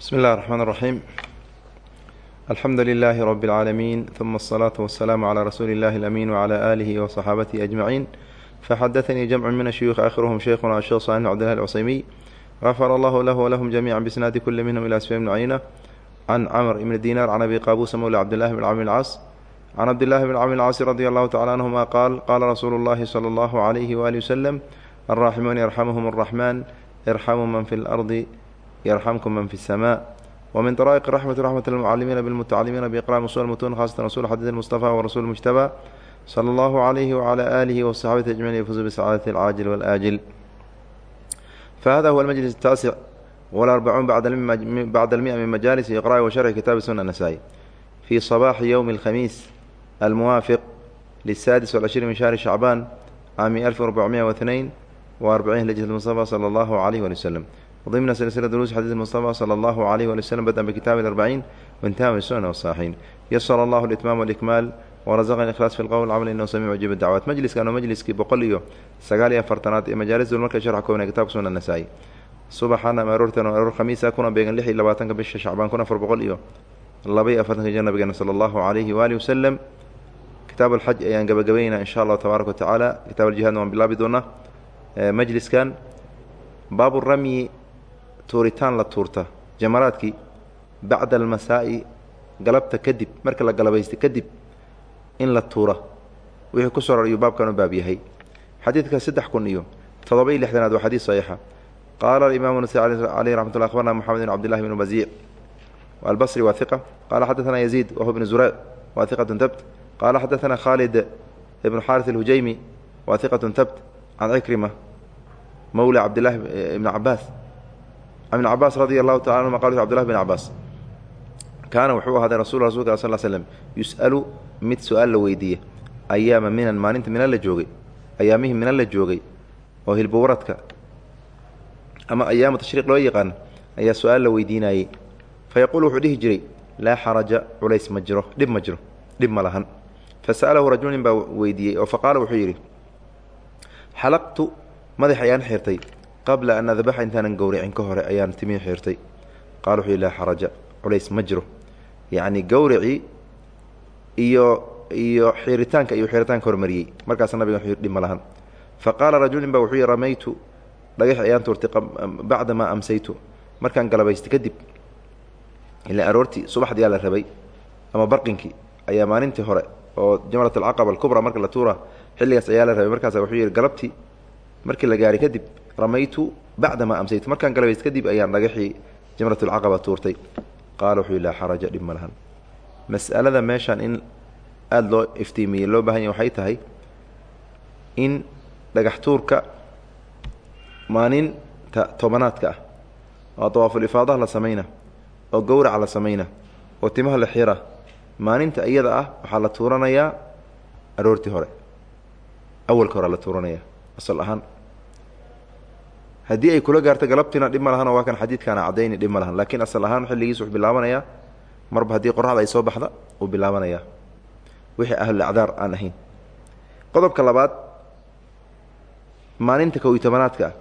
bsmi اllahi الرحmn الرaحيم alxamdu لlh رb العaalمين ثuma الصلاaة والسلام عlى rasuuli الlah الأmين وعlى آlih وصxaabatihi أجمaعين faxadaثnii جمع min الشhyuخ akhirhm sheikhuna الshekh صالح بن cbdالlah الcusaymiي غfr اllah lah وlhm جamيعا bsnaadi kuli minhm ilى sfyan بn cayna can cmr ibn dinar can abi qabusa mowla cbdالlahi bn cmr الcaas can cabdالlahi bn cmr الcaas radي allahu tacala anهuma qaal qala rasuulu اllahi slى اllah عlyh وali وsلم الراحمون يرحمهم الرحمن ارحموا من في الأرض يرحمكم من في السماء ومن طرائق الرحمة رحمة المعلمين بالمتعلمين بإقراء أصول المتون خاصة رسول حديث المصطفى ورسول المجتبى صلى الله عليه وعلى آله وصحابته أجمعين يفوزوا بسعادة العاجل والآجل فهذا هو المجلس التاسع والأربعون بعد بعد المئة من مجالس إقراء وشرح كتاب سنة النسائي في صباح يوم الخميس الموافق للسادس والعشرين من شهر شعبان عام 1442 وأربعين لجنة المصطفى صلى الله عليه وسلم ضمن سلسلة دروس حديث المصطفى صلى الله عليه وسلم بدأ بكتاب الأربعين وانتهى بالسنة والصحيحين يسر الله الإتمام والإكمال ورزقنا الإخلاص في القول والعمل إنه سميع وجيب الدعوات مجلس كانوا مجلس boqol iyo sagaal iyo afartanaad ee majaalis marka sharxa koobnay kitaabka sunan nasaa'i subaxana ama aroortan oo aroor khamiisa kuna beegan lix iyo labaatanka bisha shacbaan kun afar boqol iyo laba iyo afartanka jir nabigeena sala allahu calayhi waalihi wasalam kitaab alxaj ayaan gabagabaynaa insha allahu tabaaraka wa tacaala kitaab aljihaadna waan bilaabi doonaa majliskan baabu ramyi tuuritaan la tuurta. Jamaraadkii bacda almasaa'i galabta kadib marka la galabaysta kadib in la tuura. Wixii ku soo ror ayuu baabkan u baab yahay. Xadiidka saddex kun iyo todoba iyo lixdanaad waa xadiis saxiixa. Qaala alimaamu nasai caleyh raxmat llah akhbarna moxamed bn cabdillahi bn baziic. Albasri waa iqa qaala xadaثana yaziid wahu bn zuraac waa iqatun tabt qaala xadaثana khaalid ibn xaaris alhujaymi waa iqatun tabt can cikrima mowla cabdillahi ibn cabaas ibn cabaas radi allahu taala anhuma qal cbdullah bn cabaas kaana wuxuu ahaaday rasul rasulka sal slm yus'alu mid su'aal la weydiiya ayaama minan maalinta mina la joogay ayaamihii mina la joogay oo hilbuwaradka ama ayaamu tashriiq loo yaqaan ayaa su'aal la weydiinayey fa yaquulu wuxuu dhihi jiray laa xaraja culays ma jiro dhib ma jiro dhib ma lahan fa sa'alahu rajul nin baa weydiiyey oo faqaala wuxuu yidhi xalaqtu madax ayaan xirtay qabla an adbaxa intaanan gowricin ka hore ayaan timihi xirtay. Qaala wuxuu laa xaraja culays ma jiro. Yacni gowricii iyo iyo xiritaanka iyo xiritaanka hormariyey. Markaasa nabiga dhib ma lahan. Fa qaala rajulin ba wuxuu yihi ramaytu dhagax ayaan tuurtay bacda maa amsaytu. Markaan galabaystay kadib ilaa aroortii subaxdiyaa la rabay ama barqinkii ayaa maalintii hore oo jamrat alcaqaba alkubra marka la tuura xilligaas ayaa la rabay. Markaasa wuxuu yihi galabtii markii la gaaray kadib ramaytu bacda maa amsaytu markaan galabaystay kadib ayaan dhagaxii jamrat alcaqaba tuurtay. Qaala wuxuu laa xaraja dhib ma lahan. Mas'alada meeshaan in aada loo iftiimiyey loo baahan yahy waxay tahay in dhagax tuurka maalinta tobanaadka ah oo dawaafulifaadaha la samayna oo gowraca la samayna oo timaha la xira maalinta iyada ah waxaa la tuuranayaa aroortii hore. Awalka hore la tuuranayaa asal ahaan haddii ay kula gaarto galabtiina dhib ma lahanoo waa kan xadiidkaana caddayni dhib ma lahan. Laakiin asal ahaan xilligiis wuxuu bilaabanayaa. Marba haddii qoraxda ay soo baxda uu bilaabanayaa. Wixii ahlulacdaar aan ahayn. Qodobka labaad maalinta kow iyo tobanaadka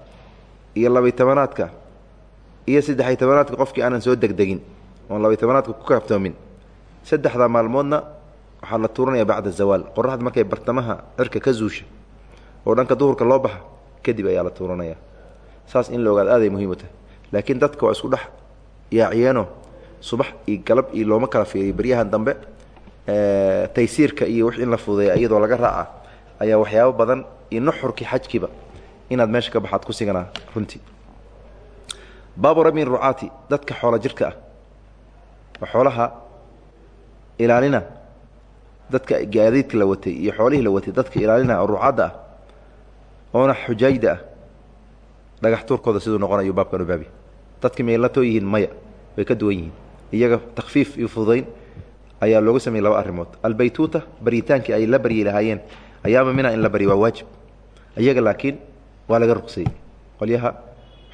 iyo labaiy tobanaadka iyo saddexiy tobanaadka qofkii aanan soo degdegin oon labaiy tobanaadka ku kaaftoomin saddexda maalmoodna waxaa la tuuranaya bacda zawaal. Qoraxda markay bartamaha cirka ka zuusha oo dhanka duhurka loo baxa kadib ayaa la tuuranaya saas in la ogaad aaday muhiim u tahay. Laakiin dadka waa isku dhex yaaciyeeno subax iyo galab iyo looma kala fiiriyo. Beryahan dambe taysiirka iyo wix in la fudeeya iyadoo laga raaca ayaa waxyaabo badan iyo nuxurkii xajkiiba inaad meesha ka baxaad ku siganaa runtii. Baabu rami rucaati dadka xoola jirka ah oo xoolaha ilaalina dadka gaadiidka la watay iyo xoolihii la watay dadka ilaalina oo rucaadda ah oona xujaayda ah dhagax tuurkooda siduu noqonayo baabkan u dadka miyay la too yihiin maya way ka duwan yihiin. Iyaga takfiif iyo fududayn ayaa looga sameeyey laba arrimood. Albaytuuta baryitaankii ay la baryi lahaayeen ayaama mina in la barya waa waajib. Iyaga laakiin waa laga ruqsayey qolyaha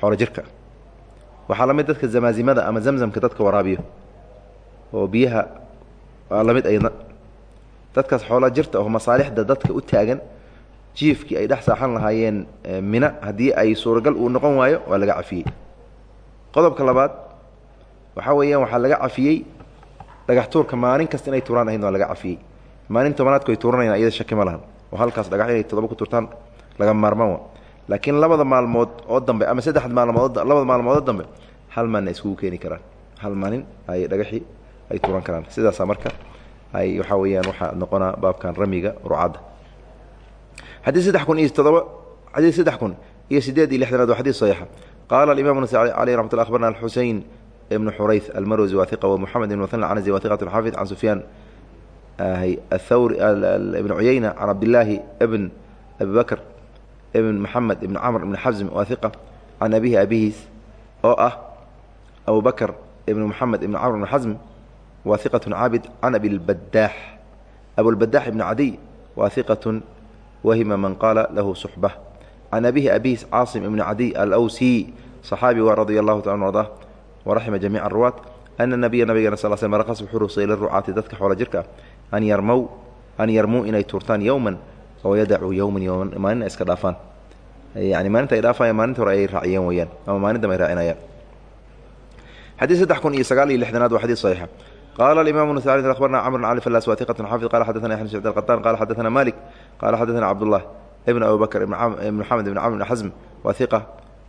xoolo jirka. Waxaa la mid dadka zamaasimada ama zamzamka dadka waraabiyo oo biyaha waa la mid dadkaas xoola jirta oo masaalixda dadka u taagan jiifkii ay dhex saaxan lahaayeen mina haddii ay suuragal uu noqon waayo waa laga cafiyey. Qodobka labaad waxaa weeyaan waxaa laga cafiyey dhagax tuurka maalin kasta inay tuuraan ahayd waa laga cafiyey. Maalin tobanaadku ay tuuranayaan iyada shaki ma lahan. Oo halkaas dhagax inay todoba ku tuurtaan laga maarmaan laakiin labada maalmood oo dambe ama saddexda maalmood labada maalmoodoo dambe hal maalin ay iskugu keeni karaan. Hal maalin ay dhagaxii ay tuuran karaan. Sidaasaa marka ay waxaa weeyaan waxaa noqonaa baabkan ramiga rucadda xadii saddex kun iyo todoba xadii saddex kun iyo sideed iyo lixdanaad waa xadis saxiixa qaala alimam nasai aleyh raxmat lla abarna alxusein ibnu xurayth almarwsi wahiqa wmuxamed ibn muthan canasi wahiqat xaafid can sufyaan athawri ibn cuyeyna can cabdillaahi ibn abi bakr ibn maxamed ibn camr ibn xasm wahiqa can abihi abihiis oo ah abu bakr ibn maxamed ibn camr ibn xasm wahiqat caabid can abilbadaax abulbadaax ibn cadiy wahiqat wahima man qaala lahu suxba can abihi abihiis caasim ibn cadiy alwsi صaxaabi wa radia allahu taala arda waraxima jamiica aruwaat ana nabiya nabigana sal sl marqas wuxuu rusay lirucaati dadka xoola jirka an yarmow an yarmuu inay tuurtaan yowman oo yadacuu yowman yowman maalina iska dhaafaan yani maalinta ay dhaafayaan maalinta hore ayay raaciyeen weyaan ama maalin dambe ay raacinayaan xadiid saddex kun iyo sagaal iyo lixdanaad waa xadiid saxiixa qala alimam nasai abarna camr cali falas waiqat xafid qala xadana yaxya sacd alqataan qala xadana malik qala xadana cabdullah ibn abi bakr ibn maxamed ibn camr ibn xasm wahiqa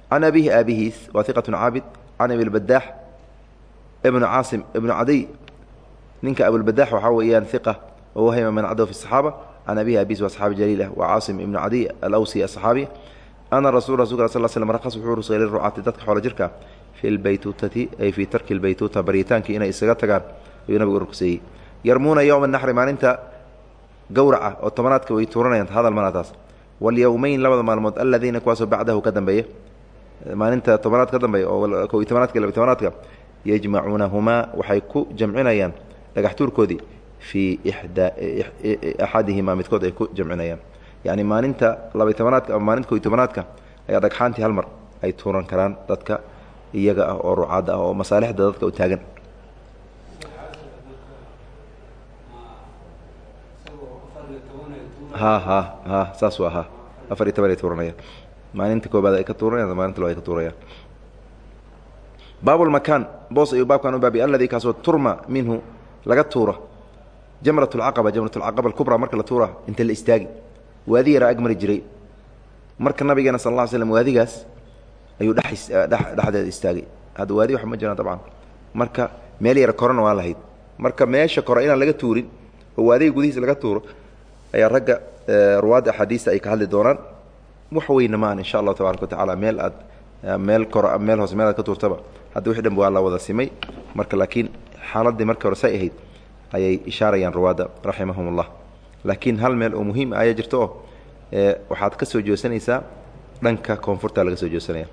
can abihi aabihiis wahiqat caabid can abilbadaax ibn caasim ibn cadiy ninka abulbadaax waxaa weeyaan iqa wawahima man cadaw fi saxaaba can abihi aabihiis waa saxaabi jaliil ah waa caasim ibn cadiy alawsi asaxaabi ana rasul rasulka sal slm rakhas wuxuu rusay lirucaati dadka xoola jirka fi lbaytuutati ay fii tarki lbaytuuta baritaankii inay isaga tagaan ayuu nabigu rugseeyey yarmuuna yowma naxri maalinta gowraca oo tobanaadka way tuuranayaan hadal mana taas. Walyowmeyn labada maalmood aladiina kuwaasoo bacdahu ka dambeeya maalinta tobanaad ka dambeeya oo tobanaadka labiy tobanaadka yajmacuunahumaa waxay ku jamcinayaan dhagax tuurkoodii fii ixdaa axadihimaa midkood ay ku jamcinayaan. Yacni maalinta labay tobanaadka ama maalinta ko iyo tobanaadka ayaa dhagxaantii hal mar ay tuuran karaan dadka iyaga ah oo rucaadda ah oo masaalixda dadka u taagan ha ha ha saas waa afar iyo toban ay tuuranayaan maalinta koobaad ay ka tuuranayaan maalinta laba ay ka tuurayaan baabulmakaan boos ayuu baabkan u baabiy alladii kaasoo turma minhu laga tuura jamrat lcaqaba jamrat lcaqaba alkubra marka la tuura inta la istaagi. Waadi yaraa ag jiray. Marka nabigeena sal alla slam waadigaas ayuu dhex dhexdeeda istaagay hadda waadi wax ma jiraan dabcan. Marka meel yara korona waa lahayd. Marka meesha kore inaan laga tuurin oo waadiga gudihiisa laga tuuro ayaa ragga ruwaadda axaadiista ay ka hadli doonaan. Wax weyna maahan insha allahu tabaaraka wa tacaala meel aad meel koro meel hoose meel aad ka tuurtaba. Hadda wixi dhanba waa la wada simay marka laakiin xaaladdii markii hore say ahayd ayay ishaarayaan ruwaadda raximahum ullah laakiin hal meel oo muhiim ayaa jirta oo waxaad ka soo jeesanaysaa dhanka koonfurta laga soo jeesanaya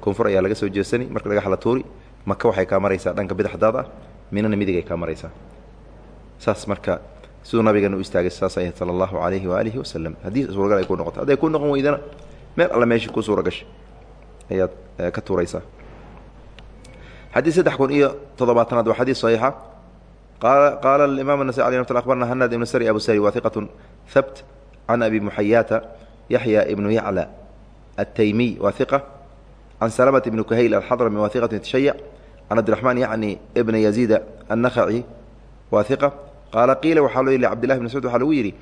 koonfur ayaa laga soo jeesani marka dhagax la tuuri maka waxay kaa maraysaa dhanka bidxdaad ah minana midigay kaa maraysaa. Saas marka siduu nabigeena u istaagay saas ay sala allahu calayhi waaalihi wasalam haddii suuragal ay ku noqoto hadday ku noqon weydana meel alle meeshii ku suura ayaad ka tuuraysaa. Xadiid saddex kun iyo toddobaatanaad waa xadiid saxiixa. Qaala qaala alimaam anasai alay mat abarna hanad ibnu sari abu sari wahiqatun habt can abi muxayaata yaxya ibnu yacla altaymiy wahiqa can salamat ibni kuhayl alxadrami wahiqatu tashayac can cabdiraxmaan yacni ibna yaziida annakhaci wahiqa qaala qiila waxaa loo yidhi cbdillahi bn mascuud waxaa lagu yidhi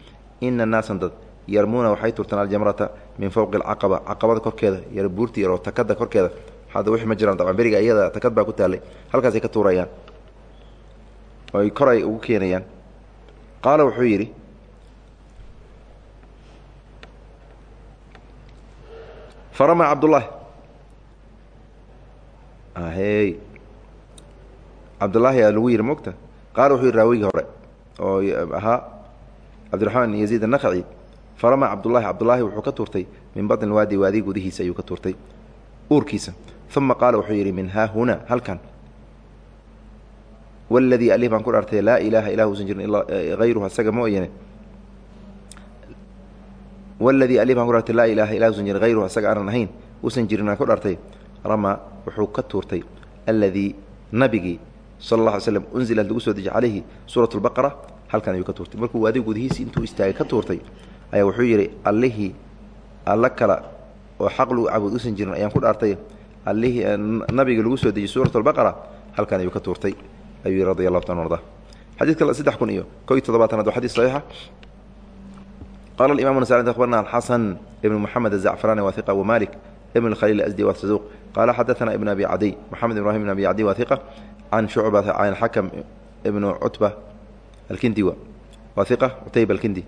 ina naasan dad yarmuuna waxay turtaan aljamrata min fowqi alcaqaba caqabada korkeeda yar buurti yaroo takada korkeeda. Hadda wixii ma jiraan dabcan beriga iyada takad baa ku taallay. Halkaasay ka tuurayaan. Oy kor ay ugu keenayaan. Qaala wuxuu yidhi farama cabdullaahi hey. Cabdullaahi aa lagu yidhi mogta. Qaala wuxuu yidhi raawigii hore oo ahaa cabdiraxmaan yaziid annakhaci farama cabdullaahi cabdullaahi wuxuu ka tuurtay min batni waadi waadi gudihiisa ayuu ka tuurtay uurkiisa. Uma qaala wuxuu yidhi min haa huna halkan. Waladii alih baan ku dhaartay laa ilaaha ilah usan jirin hayruhu asaga mooyane waladii alih baan ku dhaartay laa ilaaha ilah usan jirin hayruhu asaga aanan ahayn usan jirin aan ku dhaartay. Ramaa wuxuu ka tuurtay alladii nabigii alay slam unzilat lagu soo deji calayhi suurat lbaqara halkan ayuu ka tuurtay. Markuu waadi gudihiisi intuu istaagay ka tuurtay ayaa wuxuu yidhi allihii alla kala oo xaq lagu caabud usan jirin ayaan ku dhaartay. Allihii nabiga lagu soo dejiyey suurat albaqara halkan ayuu ka tuurtay. Ayuu yihi radi allahu ta arda xadidka saddex kun iyo ko iyo toddobaatanaad waa xadis saxiixa. Qala imam nas abarna alxasan ibn moxamed azacfarani wa hiqa wamalik ibn khaliil asdi wa saduq. Qala xadaثana ibn abi cadiy moxamed ibrahim ibn abi cadiy wa hiqa can shucba can xakam ibnu cutba alkindi wa wa hiqa cutayb alkindi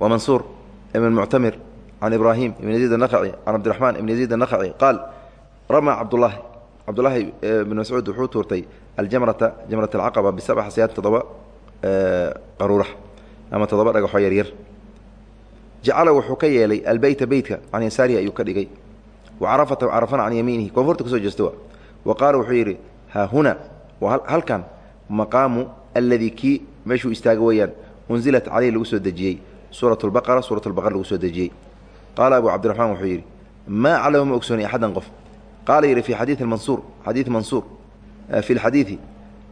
wa mansuur ibn muctamir can ibrahim ibn yaziid anakhaci can cabdiraxmaan ibn yaziid anakhaci qaal rama cabdulahi cabdulahi ibn mascuud wuxuu tuurtay aljamrata jamrat alcaqaba bisabca xasyaad toddoba qaruurax ama toddoba dhagaxoo yaryar jacala wuxuu ka yeelay albeyta beytka can yasaarihi ayuu ka dhigay wa carafata carafana can yamiinihi koonfurta ku soo jeesto wa qaala wuxuu yidhi haa huna waa halkan maqaamu alladii kii meeshuu istaaga weeyaan unzilat caleyhi lagu soo dejiyey suurat lbaqara suurat lbaqara lagu soo dejiyey. Qaala abu cabdiraxmaan wuxuu yidhi maa aclamu ma ogsooni axadan qof. Qaala yidhi fi xadiidi mansuur xadiidi mansuur fi lxadiidi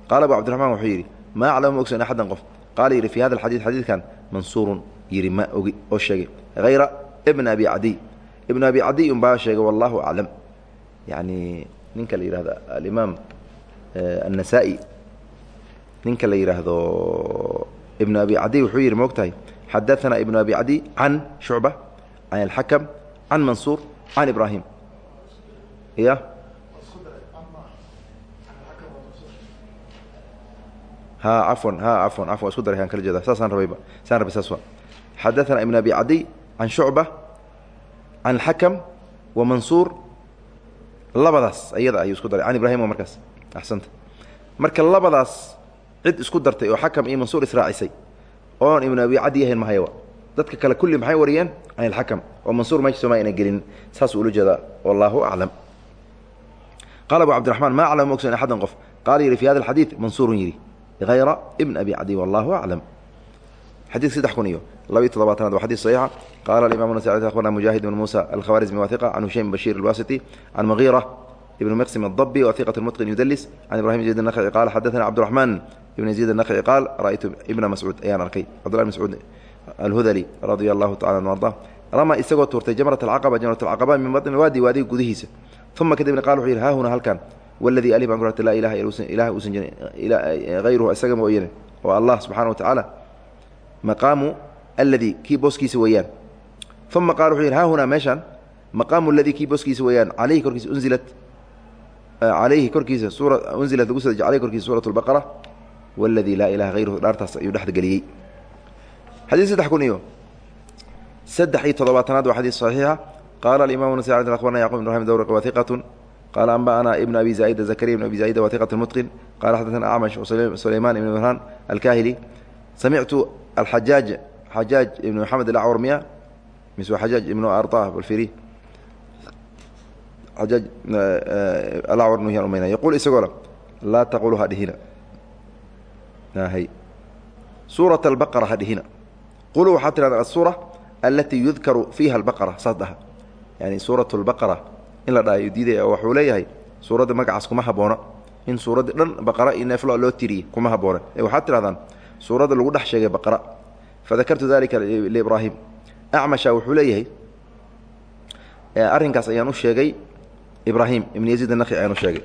qaala abu cabdiraxmaan wuxuu yidhi maa aclamu ma ogsooni axadan qof. Qaala yidhi fi hada alxadiid xadiidkan mansuurun yidhi ma ogi oo sheegay. Hayra ibna abi cadiy ibna abi cadiy unbaa sheegay wallahu aclam. Yacni ninka la yidhahdo alimaam annasaa-i ninka la yidhaahdo ibnu abi cadiy wuxuu yidhi ma og tahay xadaثana ibnu abi cadiy can shucba can alxakam can mansuur can ibraahim ya ha cafwan cafwan isku daray aan kala jeeda saasaan rabayba saan rabay saas ibn abi cadiy can shucba can alxakam wa mansuur labadaas ayada ayuu isku daray ibrahim waa markaas axsanta. Marka labadaas cid isku dartay oo xakam iyo mansuur israacisay oon ibnu abi cadi yahayn mahaywa dadka kale kulli maxay wariyeen? Can ilxakam oo mansuur meesha sooma ayna gelin. Saasuu ula jeedaa. Wallahu aclam. Qaala abu cabdiraxmaan ma aclam ma ogsan axadan qof? Qaala yidhi fi hada alxadiid mansuurun yidhi. Hayra ibn abi cadi wallahu aclam. Xadiidka saddex kun iyo laba iyo toddobaatanaad waa xadiis saxiixa. Qaala alimam nas akhbarna mujaahid ibn muusa alkhawarizmi wathiqa can hushaym bashir alwasiti can magiira ibn mqsim الضbi وثiqة mتqin yudls can ibrahim زيد النkci qaal xadaثna cبدالرحman ibn زيد النkci qaal ra'aytu ibna mascuud ayaan arkay cbdullah mascuud alhudli radia allahu taala an arda rama isagoo tuurtay jamrat alcaqaba jamrat alcaqaba min baطni waadi waadiga gudihiisa uma kadibna qala wuxuu yidhi ha huna halkan waladii alif an ku laa ilaha ilaah uusan jirin hayruhu isaga mooyane oo allah subxana wa tacaala maqaamu alladii kii booskiisa weeyaan uma qala wuxuu yidhi ha huna meeshaan maqaamu aladii kii booskiisa weeyaan calayhi korkiisa unzilat alayhi korkiisa suura unzilat lagu soo deji aleyhi korkiisa suurat lbaqara waladii laa ilaha hayruhu dhaartaas ayuu dhexda geliyey. Xadiis saddex kun iyo saddex iyo toddobaatanaad waa xadiis saxiixa. Qaala alimam nas abarna yacqub ibn ibrahim dawrq wathiqatun qaala anba'ana ibn abi zaida zakariya ibn abi zaida wathiqat mutqin. Qala xadaثana acmash sulayman ibn mraan alkahili. Samictu alxajaaj xajaaj ibn maxamed alacwar miya? Mise xajaaj ibnu arta balfiri nuhyaan umayna yaquul isagoo la laa taqulu ha dhihina. Hay. Suurat albaqara ha dhihina. Quluu waxaad tidhahdaa asuura alatii yudkaru fiiha albaqara saas dhaha yani suurat lbaqara in la dhahayo diidaya waxuu leeyahay suuradda magacaas kuma haboona in suuradda dhan baqara iyo neeflo loo tiriye kuma haboona ee waxaad tidhahdaan suuradda lagu dhex sheegay baqara. Fadakartu dalika liibraahim acmasha wuxuu leeyahay arrinkaas ayaan u sheegay ibrahim ibn yaziid anakhi ayaan u sheegay.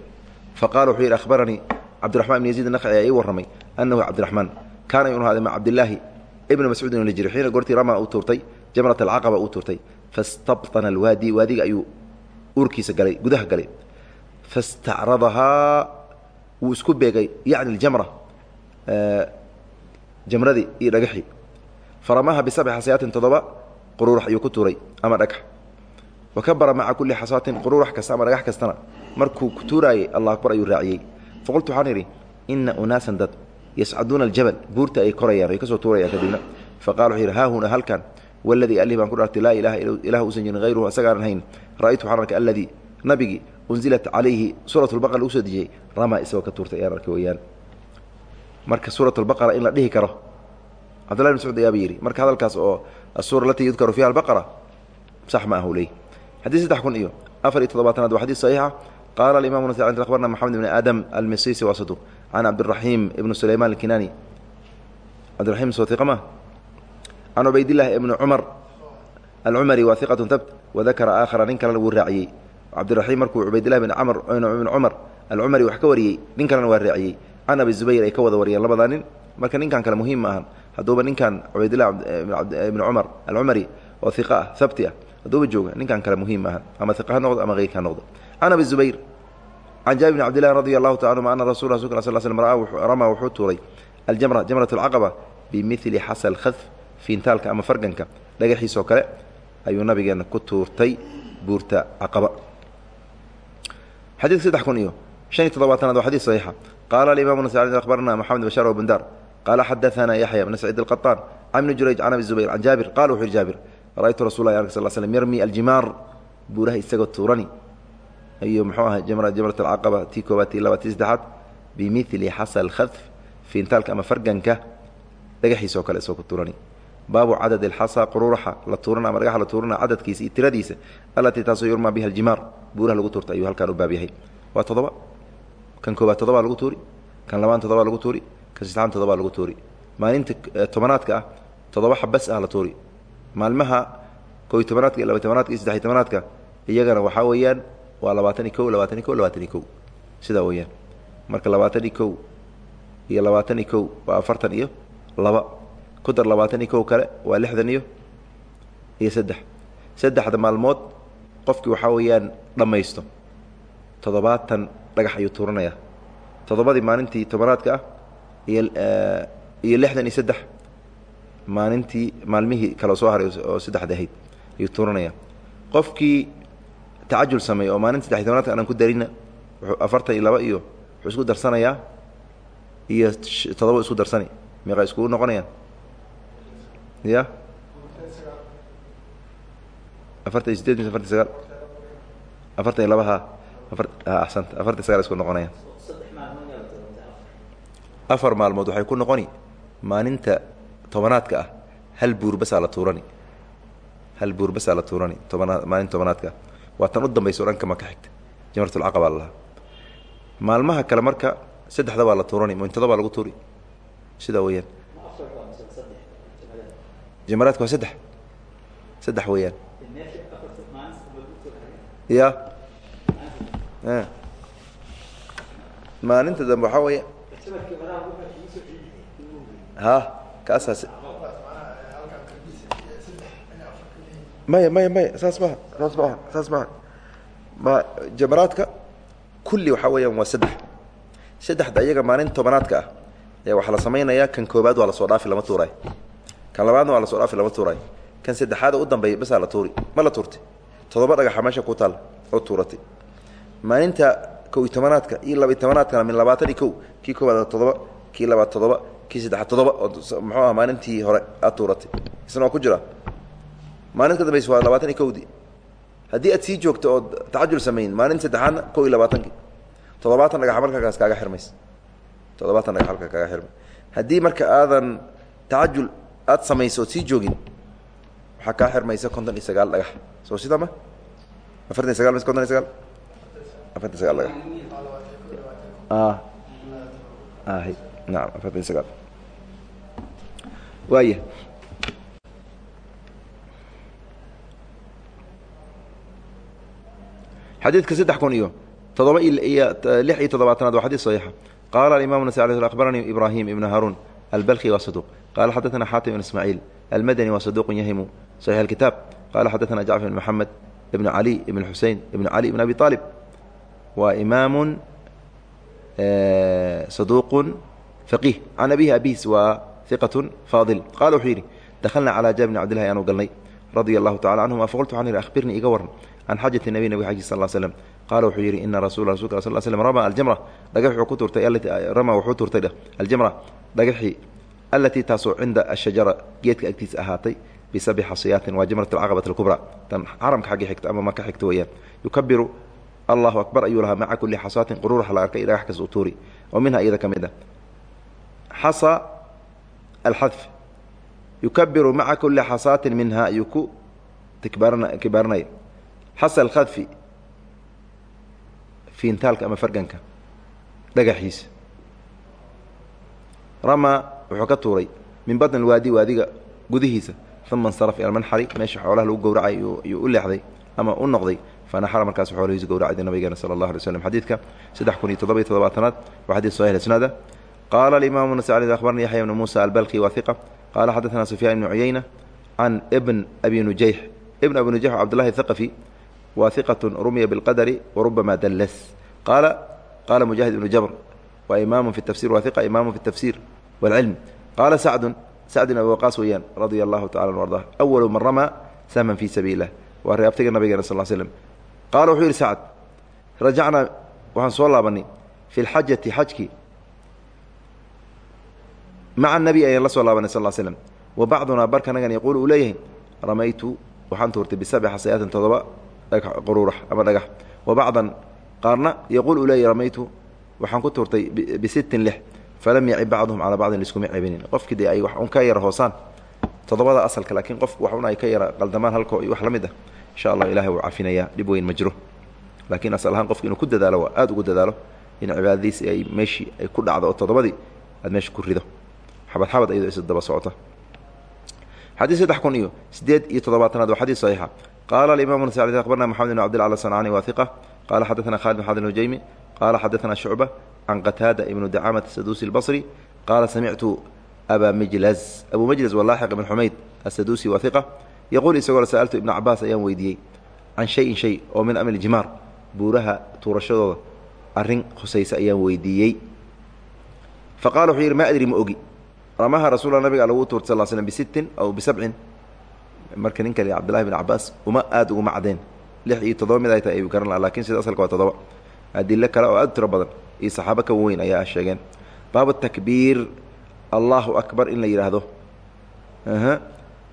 Faqala wuxuu yidhi ahbaranii cabdiraxman ibn yaziid anakhi ayaa ii warramay annahu cabdiraxmaan kaana inuu ahaaday maca cabdillaahi ibni mascuudin la jiri xiina goortii rama uu tuurtay jamrat alcaqaba uu tuurtay. Fastabطana alwaadi waadiga ayuu uurkiisa galay gudaha galay. Fastacradahaa wuu isku beegay yacni aljamra jamradii iyo dhagaxii faramaha bisabci xasayaatin toddoba quruurax ayuu ku tuuray ama dhagax wakabara maca kuli xasaatin quruurax kasta ama dhagax kastana markuu ku tuuraayey allah akbar ayuu raaciyey faqultu waxaan idhi ina unaasan dad yascaduuna aljabal buurta ay korayaan ay ka soo tuurayaan kadibna faqala wuxuu yidhi haa huna halkan waladii alih baan ku dhaartay laa ilaha ilah uusan jirin hayruhu isagaanan hayn ra'aytu waxaan arkay alladii nabigii unzilat calayhi suurat lbaqara lagu soo dejiyey ramaa isagoo ka tuurtay ayaan arkay weyaan marka suurat lbaqara in la dhihi karo cabdullahi bin mascuud ayaaba yidhi marka hadalkaas oo asuura alatii yudkaru fiiha albaqara sax ma ahu ley xadii saddex kun iyo. Afar iyo toddobaatanaad waa xadiis saxiixa qaala alimamu nas akhbarna maxamed ibn aadam almisisi wasatu can cabdiraxiim ibni sulayman alkinaani cabdiraxim sotiqa ma can cubaydillahi ibni cumar alcumari waa iqatu tabt wadakara aakhara nin kalena wuu raaciyey. Cabdiraxiim markuu cubaydillahi bin camr bin cumar alcumari wax ka wariyey nin kalena waa raaciyey. Can abi zubayr ay ka wada wariyeen labadaa nin. Marka ninkan kale muhiim ma ahan. Hadduuba ninkan cubaydilah ibn cumar alcumari oo iqa ah habti ah aduuba jooga ninkan kale muhiim maaha ama iq ha noqdo ama keyrka ha noqdo. Can abi zubayr can jaabir bn cabdillahi radi allahu taala anuma ana rasul rasulka sal sl rama wuxuu tuuray aljamra jamrat alcaqaba bimili xasal khadf fiintaalka ama farganka dhagaxiisoo kale ayuu nabigeena ku tuurtay buurta caqaba. Xadiidka saddex kun iyo shan iyo toddobaatanaad waa xadiid saxiixa. Qaala alimaam bnu sacid akhbarana moxamed bashaar wabundaar qaala xadaanaa yaxya bn saciid alqaطaan can ibni jurayj can abi zubayr can jaabir. Qala wuxu yidhi jaabir raytu rasul a sal slm yarmi aljimaar buuraha isagoo tuurani. Ayuu muxuu ahay jamrat alcaqaba tii koobaad tii labaad tii saddexaad bimili xasa alkhadf fiintaalka ama farganka dhagaxiisoo kale isagoo ku tuurani. Baabu cadad alxasa quruuraxa la tuurana ama dhagaxa la tuurana cadadkiisa iyo tiradiisa allatii taasoo yurmaa biha aljimaar buuraha lagu tuurta ayuu halkaan u baab waa todoba kan koobaad todobaa lagu tuuri kan labaan todobaa lagu tuuri kan saddexaan todobaa lagu tuuri. Maalinta eh, tobanaadka ah todoba xabas ah la tuuri maalmaha kooiy tobanaadka iyo labay tobanaadka iyo saddexiy tobanaadka iyagana waxaa weeyaan waa labaatan iyo kow labaatan iyo kow labaatan iyo kow sidaa weeyaan. Marka labaatan iyo kow iyo labaatan iyo kow waa afartan iyo laba. Ku dar labaatan iyo kow kale waa lixdan iyo iyo saddex. Saddexda maalmood qofkii waxaa weeyaan dhammaysto. Toddobaatan dhagax ayuu tuuranayaa. Toddobadii maalintii tobanaadka ah iyo iyo lixdan iyo saddex maalintii maalmihii kale soo haray oo saddexda ahayd ayuu tuuranayaa. Qofkii tacajul sameeya oo maalinta saddexiy tobanaadka aanan ku darina wuxuu afartan iyo laba iyo wuxuu isku darsanayaa iyo toddoba isku darsani. Meeqa iskugu noqonayaan. Ya afartan iyo sideed mise afartan sagaal. Afartan iyo laba ha. Asanta afartan sagaal isku noqonayaan. Afar maalmood waxay ku noqoni maalinta tobanaadka ah hal buur basaa la tuurani. Hal buur basaa la tuurani tobanaad maalinta tobanaadka. Ah waa tan u dambaysa o dhanka ma ka xigta. Jamratulcaqaba lahaa. Maalmaha kale marka saddexda baa la tuurani mintada baa lagu tuuri. Sidaa weeyaan. Jamaraadka waa saddex. Saddex weeyaan. Ya. Maalinta dambe waxaa weya ha maya maya maya saas maha saas maha saas maha ma jamaraadka kulli waxaa weeyaan waa saddex. Saddexda iyaga maalin tobanaadka ah ayaa waxaa la samaynayaa kan koobaad waa la soo dhaafi lama tuuraay. Kan labaadna waa la soo dhaafi lama tuuraay. Kan saddexaada u dambeeya basaa la tuuri ma la tuurtay toddoba dhagaxa meesha ku taal oo tuuratay maalinta kow iyo iyo laba iyo min labaatan iyo kow kii koobaad todoba kii labaad todoba kii hore aad tuuratay. Isna waa ku jira. Maalin ka waa labaatan iyo kowdii. Haddii aad sii joogto ood tacajul samayn maalin saddexaadna kow iyo labaatankii toddobaatan dhagax markaakaas kaaga xirmays. Toddobaatan dhagax halka kaaga xirmay. Haddii marka aadan tacajul aad samayso sii joogin waxaa kaa xirmaysa konton iyo sagaal dhagax. Soo sida ma? Afartan iyo sagal konton iyo sagaal? Afartan sagaal dhagax naam afartan sagaal waaya xadiidka saddex kun iyo todoba iyo lix iyo toddobaatanaad waa xadiis saxiixa qaala alimamu nasa ala akbaranii ibraahim ibnu haaruun albalki waa saduq. Qaala xaddatana xaatim ibn ismaaciil almadani waa saduqun yahimu. Saxiix alkitaab. Qaala xaddatana jacfar ibn maxamed ibn cali ibn xusein ibn cali ibn abi aalib waa imaamun eh, saduuqun aqiih can abihi abihiis waa iqatun faadil qaala wuxuu yidhi dakhalnaa calaa jaabir bn cbdillahi anu galnay. Radia allahu tacala canhuma faqultu waxaan yihi akhbirnii iga waran can xaajati nabiy nabig xaji sal slm qaala wuxuu yidhi ina rasuula rasulka sal slm ramaa aljamra. Dhagax wuxuu ku turtay ramaa wuxuu turtay dheh aljamra. Dhagaxii allatii taasoo cinda ashajara geedka agtiis ahaatay bisabi xasiyaatin waa jamrat alcaqabat alkubra. Tan xaramka xagga xigta ama maka xigta weeyaan. Yukabiru allahu akbar ayuu lahaa maca kulli xasaatin quruurax la arkay dhagax kas u tuuri. Oo minha iyada ka mid ah xasa alxadf. Yukabiru maca kulli xasaatin minha ayuu ku kibaaranaya xasa alkhadfi fiintaalka ama farganka dhagaxiisa. Ramaa wuxuu ka tuuray min batni alwaadi waadiga gudihiisa. Uma insaraf ila manxari meesha xoolaha lagu gowracay ayuu u leexday ama u noqday. Fanaxara markaas xoolihiisu gowracday nabigeena sala allah alay slm xadiidka saddex kun iyo toddoba iyo toddobaatanaad waa xadis saxix isnaada qaala alimaamu nasacid akhbarni yaxya bnu muusa albalqi wa hiqa qaala xadaثana sufyaan ibnu cuyeyna can ibn abi nujayx ibn abi nujayx cabdullahi thaqafi wa hiqat rumiya bilqadari warubama dallas qaala qaala mujaahid ibnu jabr wa imaamu fi tafsir wa hiqa imaamu fi tafsir wاlcilm qaala sacdun sacd ibn abi waqaas weeyaan radia allahu tacala an ardah awalu man ramaa sahman fi sabiili lah waa reabtiga nabigeena sal slm qaala wuxuu yidhi sacd rajacnaa waxaan soo laabanay fi lxajati xajkii maca nabi ayaan la soo laabanay sal slm wa bacdunaa barkanagan yaquul uu leeyahay ramaytu waxaan tuurtay bisabci xasayaatin todoba quruurax ama dhagax. Wa bacdan qaarna yaquul uu leeyahy ramaytu waxaan ku tuurtay bisittin lix falam yacib bacduhum calaa bacdin liskuma cebinin qofkii dee ay wax un ka yara hoosaan toddobada asalka laakiin qofku wax un ay ka yara qaldamaan halko iyo wax la mid ah insha allah ilahay wuu cafinayaa dhib weyn ma jiro. Laakiin asal ahaan qofki inuu ku dadaalo waa aada ugu dadaalo in cibaadadiisi ay meeshii ay ku dhacdo oo toddobadii aad meesha ku rido xabadxabad ayadoo is daba socota. Xadiis saddex kun iyo sideed iyo toddobaatanaad waa xadiis saxiixa. Qaala alimaam nasacdi aqbarna maxamed ibn cabdilla alsanaani waa hiqa qaala xaddatana khalid bin xadan nujeymi qaala xaddatana shucba can qataada ibnu dacaamat saduusi albasri. Qaala samictu abaa mijlaz. Abuu mijlaz waa laaxiq ibn xumayd asaduusi waa hiqa yaquul isagoo sa'altu ibna cabaas ayaan weydiiyey can shayin shay oo min amri jimaar. Buuraha tuurashadooda arrin khusaysa ayaan weydiiyey. Fa qala wuxuu yidhi ma adri ma ogi ramaha rasuula nabiga lagu tuurta sal slm bisittin aw bisabcin. Marka nin kale cabdillahi bin cabaas uma aada uguma cadeen lix iyo toddoba mid ay tahay ayuu garan laha laakiin sida asalka waa toddoba. Adilo kale oo aad u tiro badan iyo saxaabo ka weyn ayaa sheegeen. Baabu takbiir allahu akbar in la yidhaahdo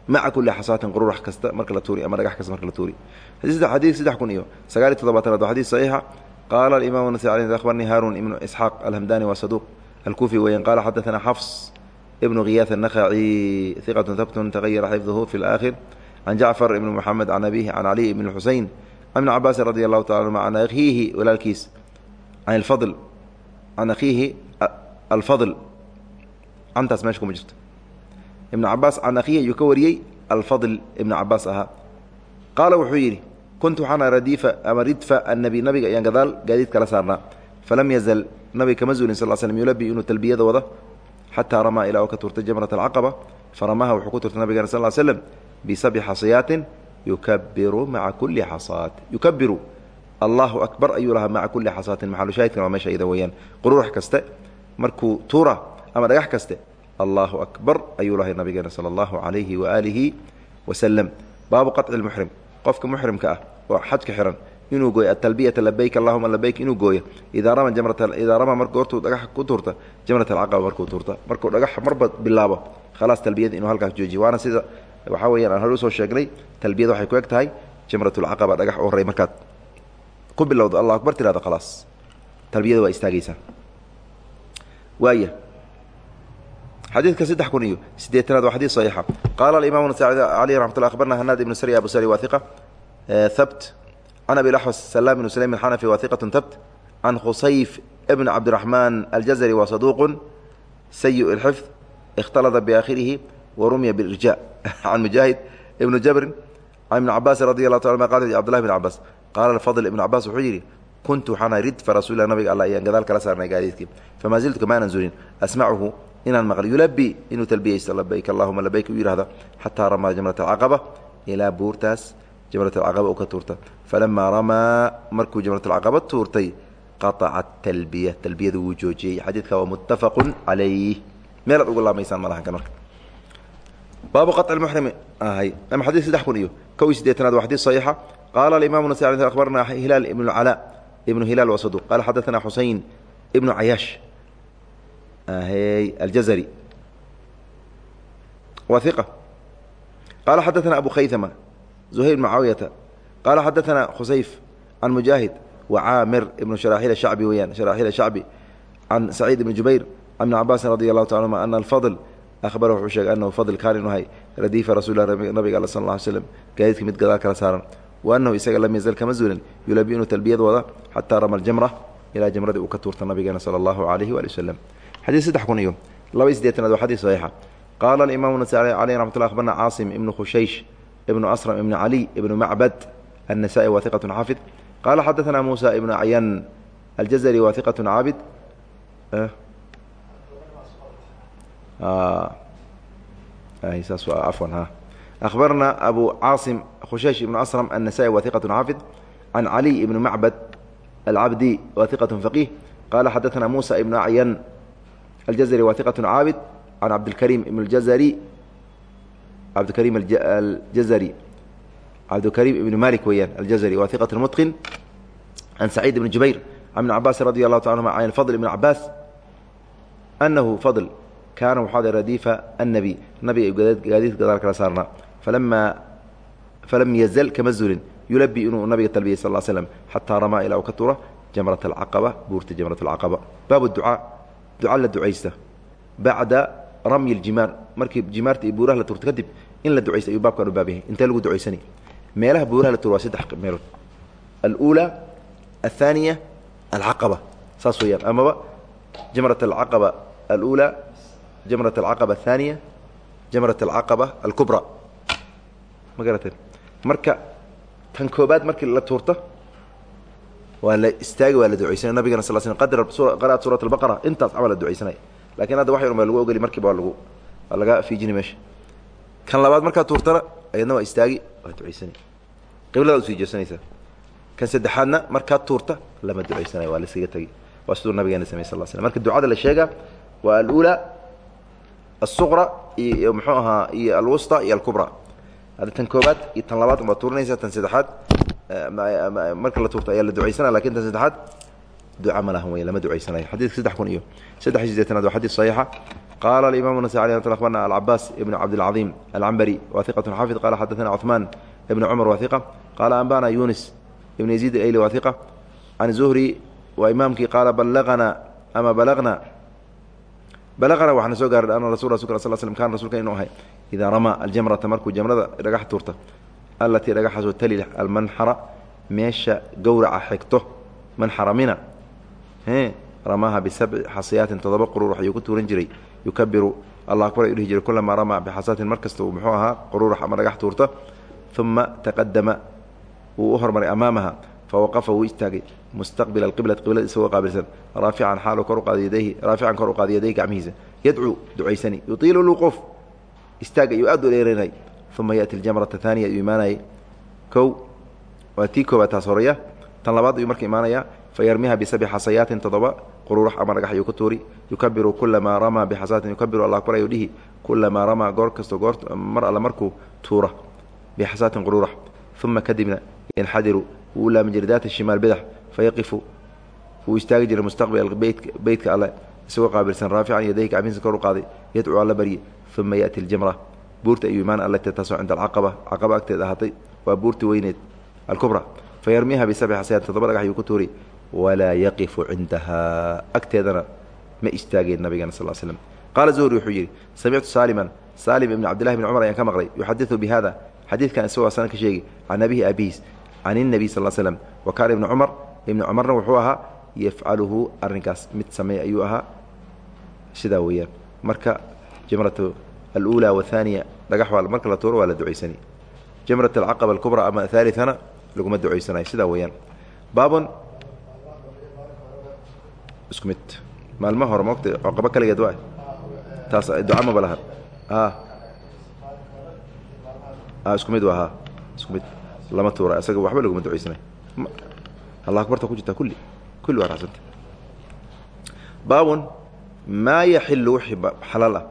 maca kuli xasaatin qururax kasta marka la tuuri ama dhagax kasta marka la tuuri. Xadiid saddex kun iyo sagaal iyo toddobaatanaad waa xadiid saxiixa qaala alimamu nasa akhbarni haarun ibnu isxaaq alhamdani waa saduuq alkufi weeyaan qaala xadaثana xafs ibnu khiyaas الnakhaci hiqat habtun tagayara xifduhu fi اlaakhir can jacfar ibni moxamed can abihi can caliy ibn xusein can ibni cabaasin radi allahu taala anhuma can akhiihi walaalkiis can alfadl can akhiihi alfadl cantaas meesha kuma jirto ibn cabaas can akhiihi ayuu ka wariyey alfadl ibn cabaas ahaa qaala wuxuu yidhi kuntu waxaana radiifa ama ridfa annabi nabiga ayaan gadaal gaadiid kala saarnaa falam yazal nabiga kama zuulin sal slm yulabi inuu talbiyada wada xataa ramaa ilaa oo ka tuurtay jamrat alcaqaba faramaha wuxuu ku turtay nabigeena sal slm bisabci xasayaatin yukabiru maca kuli xasaat yukabiru allahu akbar ayuu lahaa maca kuli xasaatin maxalu shaahidkan waa meesha iyada weeyaan quruurax kaste markuu tuura ama dhagax kaste allahu akbar ayuu lahay nabigeena sala allahu calayhi waaalihi wasalam baabu qaطci lmuxrim qofka muxrimka ah oo xajka xihan inuu gooyo atalbiyata labayk allahuma labayk inuu gooyo idaa rama idaa rama mar goortuu dhagax ku tuurta jamrat alcaqaba markuu tuurta markuu dhagax marba bilaabo khalaas talbiyada inuu halkaas joojiyo. Waana sida waxaa weyaan aan hore u soo sheegnay talbiyada waxay ku eg tahay jamrat lcaqaba dhagax u horey markaad ku bilowdo allah akbar tirahdo khalaas. Talbiyada waa istaagaysaa. Waaya xadiidka saddex kun iyo sideetanaad waa xadid saxiixa. Qaala alimamu aleyh raxmat lla akhbarna hanaad ibnu sari abu sari waa iqa habt can abi salaam ibnu sulaym alxanafi waa iqatun habt can khusayf ibn cabdiraxmaan aljazari waa saduuqun sayi lxifd ikhtalada biaakhirihi wa rumiya bilirja can mujaahid ibnu jabrin can ibni cabaasin radi allahu ta qal cbdullahi bn cabaas qaala alfadl ibnu cabaas wuxuu yidhi kuntu waxaana ridfa rasuulilah nabiga alla ayaan gadaal kala saarnay gaadiidkii famaa ziltu kamaanan zulin asmacuhu inaan maqli yulabi inuu talbiyaysto labayk allahuma labayk u yihahda xataa ramaa jamrat alcaqaba ilaa buurtaas jamrat alcaqaba u ka tuurta falamaa ramaa markuu jamrat alcaqaba tuurtay qaaca talbiya talbiyada wuu joojiyey xadiidka waa muttafaqun calayh meelaad ugu laamaysaan malahanka marka baabu qaطci muxrimi ahay ama xadid saddex kun iyo kow iyo sideetanaad waa xadiid saxiixa qaala alimamu nasa akhbarna hilaal ibnu calaa ibnu hilaal waa saduq qaala xadaثana xuseyn ibnu cayaash aljazri wa iqa qaala xadaثana abu khaysama mucaawiyata qaala xadaثana khusayf can mujaahid wa caamir ibnu sharaxiil shacbi weyaan sharaxiil shacbi can saciid ibni jubayr can ibni cabaasin radi allahu ta anhuma ana alfadl ahbara wuxuu sheegay anahu fadl kaan inu ahay rasuulilah nabiga al sal lla ly slam gaadiidka mid gadaal kala saaran anahu isaga lam yazal kama zuulin yulabi inuu talbiyad wada xataa rama aljamra ilaa jamradii uu ka tuurta nabigeena sala allahu alayhi waali wasalam xadiid saddex kun iyo laba iyo sideetanaad waa xadiid saxiixa qaala alimamu nasaai caleyh raxmat llah akhbarna caasim ibnu khushaysh ibnu asram ibnu caliy ibnu macbad النسائي wa ثiqة xaafid qala xadaثna muسى ibn acyan الjزري wa ثiqaة caabid saas afwan ha أخbarna abu caaصim khushaش ibn asrم النسائي wa ثiqaة xaafid عan عalي ibn macbad الcabdi wa ثiqaة فaqih qala xadaثna muسى ibn acyan الjزري wa ثiqaة caabid عan cabdالكريم cabdikariim aljazari. Cabdikariim ibn mali weyaan aljazari waa iqat muqin can saciid ibn jubayr can ibn cabaasi radi allahu ta anuma can fadl ibn cabaas anahu fadl kaana waxaad radiifa annebi nabiga gaadiidka gadaal kala saarnaa. Falamaa falam yazal kama zulin yulabi inuu nabiga talbiyay sal slm xataa ramaa ilaa uu ka tura jamrat alcaqaba buurta jamrat alcaqaba baabu ducaa duca la ducaysta bacda ramyi aljimaar markii jimaarta iyo buuraha la turto kadib in la ducaysa ayuu baabkan u baab yahay. Intee lagu ducaysanay meelaha buuraha la turo waa saddex meelood. Aluulaa aلthaaniya alcaqaba. Saas weyaan amaba jamrat alcaqaba aluulaa jamrat alcaqaba aلthaaniya jamrat alcaqaba alkubra. Ma garateen marka tan koobaad markii la tuurto waa la istaagi waa la ducaysanay. Nabigana sal sl qadra qaraat suurat albaqara intaas camal la ducaysanay. Lakin hadda wax yar baa lagu ogeli markiiba waa lagu waa laga fiijini meesha kan labaad markaa tuurtana ayadna waa istaagi waa ducaysani qibladaad u sii jeesanaysaa kan saddexaadna markaa tuurta lama ducaysanaya waa laiskaga tegi waa siduu nabigeena samey sal slam marka ducada la sheega waa alulaa asuqra iyo muxuu ahaa iyo alwusta iyo alkubra. Hadda tan koobaad iyo tan labaad baad tuurinaysaa tan saddexaad marka la tuurta ayaa la ducaysanaya laakiin tan saddexaad duca ma lahan wey lama ducaysanayo xadidka saddex kun iyo saddex iyo sideetanaad waa xadid saxiixa qala alimam النasي alي mt abarna alcabaas ibn cabdالcaظim alcambari wa iqaة xafid qala xadaثna cثman ibn cmar wa iqa qala anbana yunis ibn yaزid alayli wa iqa can zuhri waa imaamkii qaala balagana ama balagna balagana waxaana soo gaaray ana rasul rasulka sl slm kana rasulka inuu ahay idaa ramaa aljamrata markuu jamrada dhagax tuurta alatii dhagaxaasoo tali almanxara meesha gowraca xigto manxara mina ramaaha bisabci xasiyaatin toddoba quruurax ayuu ku tuuran jiray yukabiru allah akbar ayuu dhihi jiray kulamaa ramaa bixasaatin mar kasta uu muxuu ahaa quruurax ama dhagax tuurta uma taqadama wuu u hormaray amaamaha fawaqafa wuu istaagay. Mustaqbila alqiblati qiblada isagoo qaabilsan raafican xaalu kor uqaada yadayhi raafican kor u qaada yadayhi gacmihiisa. Yadcuu ducaysani. Yutiilu lwuquuf istaag ayuu aad u dheeranay uma yaati aljamrata haaniya ayuu imaanayay. Kow waa tii koobaad taas horeya tan labaad ayuu marka imaanayaa. Fayarmiha bisabci xasayaatin toddoba quruurax ama dhagax ayuu ku tuuri. Yukabiru kulamaa ramaa bixasaatin yukabiru allah akbar ayuu dhihi. Kulamaa ramaa goor kasto goor mar alle markuu tuura bixasaatin quruurax uma kadibna yanxadiru wuu laami jiray daata shimaal bidax fayaqifu. Wuu istaagi jiray mustaqbil beytka alle isagoo qaabilsan raafican yadayhi gacmihiisa kor u qaaday yadcuu alla barye. Uma yaati aljamra buurta ayuu imaan allete taasoo cinda alcaqaba caqaba agteed ahaatay. Waa buurti weyneed. Alkubra. Fayarmiha bisabci xasayaatin toddoba dhagax ayuu ku tuuri walaa yaqifu cindahaa agteedana ma istaageen nabigana sal slm qaala zuhri wuxuu yidhi samictu saaliman saalim ibn cabdillahi bn cumar ayaan ka maqlay yuxadiu bi hada xadiidkan isagoo asana ka sheegi can abihi abihiis can innebiy sal slm wa kaana ibnu cumar ibnu cumarna wuxuu ahaa yafcaluhu arrinkaas mid sameey ayuu ahaa sidaa weeyaan marka jamratu aluulaa wahaaniya dhagax waa marka la tuuro waa la ducaysani jamrat alcaqaba alkubraa ama aaliana laguma ducaysanayo sidaa weeyaan baabon isku mid. Maalmaha hore mogta caqabo kaligeed waa taas duca maba laha isku mid waa isku mid. Lama tuura isaga waxba laguma ducaysanay allah akbarta ku jirtaa kulli. Kulli waa racsanta baabun maa yaxilu wixii xalaal ah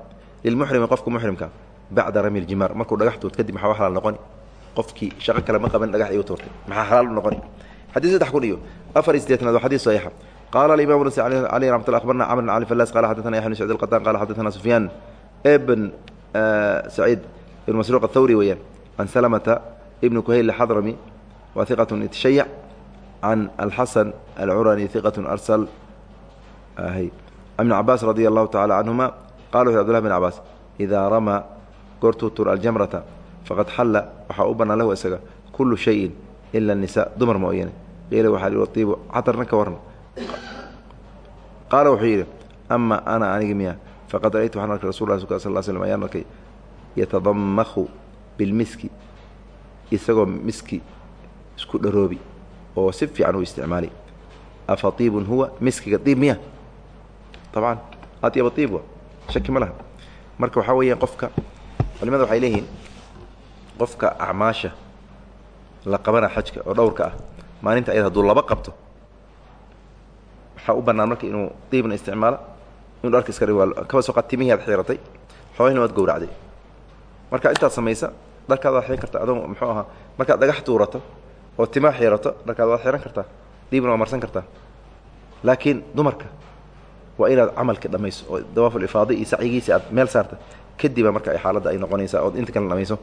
lilmuxrimi qofka muxrimka bacda rami ljimaar. Markuu dhagax tuurt kadib maxaa xalaal noqoni? Qofkii shaqo kale ma qaban dhagax igu tuurtay. Maxaa xalaal u noqoni? Xadiis saddex kun iyo afar iyo sideetanaad waa xadiis saxiixa nasi aleyh ramat lla akhbarna camr bn cali falas qala xaddatana yaxya bn sacid alqataan qala xaddatana sufyaan ibn saciid ibn masruuq athawri weeyaan can salamata ibn kuhayl xadrami wa iqat itashayac can alxasan alcurani iqat arsal ibn cabaas radia allahu tacala canhuma qala wuxu abdullah bn cabaas idaa ramaa goortuu tur aljamrata faqad xalla waxaa u bannaan lahu isaga kullu shayin ila nisa dumar mooyane qiila waxaa li waiibu catarna ka warran qaala wuxuu yidhi ama ana anigi miya faqad ra'aytu waxaan arkay rasul lah sal slm ayaan arkay yatadamakhu bilmiski isagoo miski isku dharoobi oo si fiican u isticmaali afa huwa miskiga iib miya abcan adyaba iib shaki ma laha marka waxaa weeyaan qofka culimada waxay leeyihiin qofka acmaasha la qabana xajka oo dhowrka ah maalinta ayad haduu laba qabto waxaa u bannaan marka inuu diibna isticmaalo inuu dharka iska dhig kaba soo qaad timihii aad xiratay xoolihina waad gowracday. Marka intaad samaysa dharkaad waad xihan kartaa adoo muxuu ahaa markaad dhagax tuurato oo timaa xirato dharkaad waad xihan kartaa diibna waa marsan kartaa laakiin dumarka waa inaad camalka dhamayso oo dawaafulifaada iyo sacyigiisi aad meel saarta kadiba marka ay xaaladda ay noqonaysaa ood inta kale dhamayso.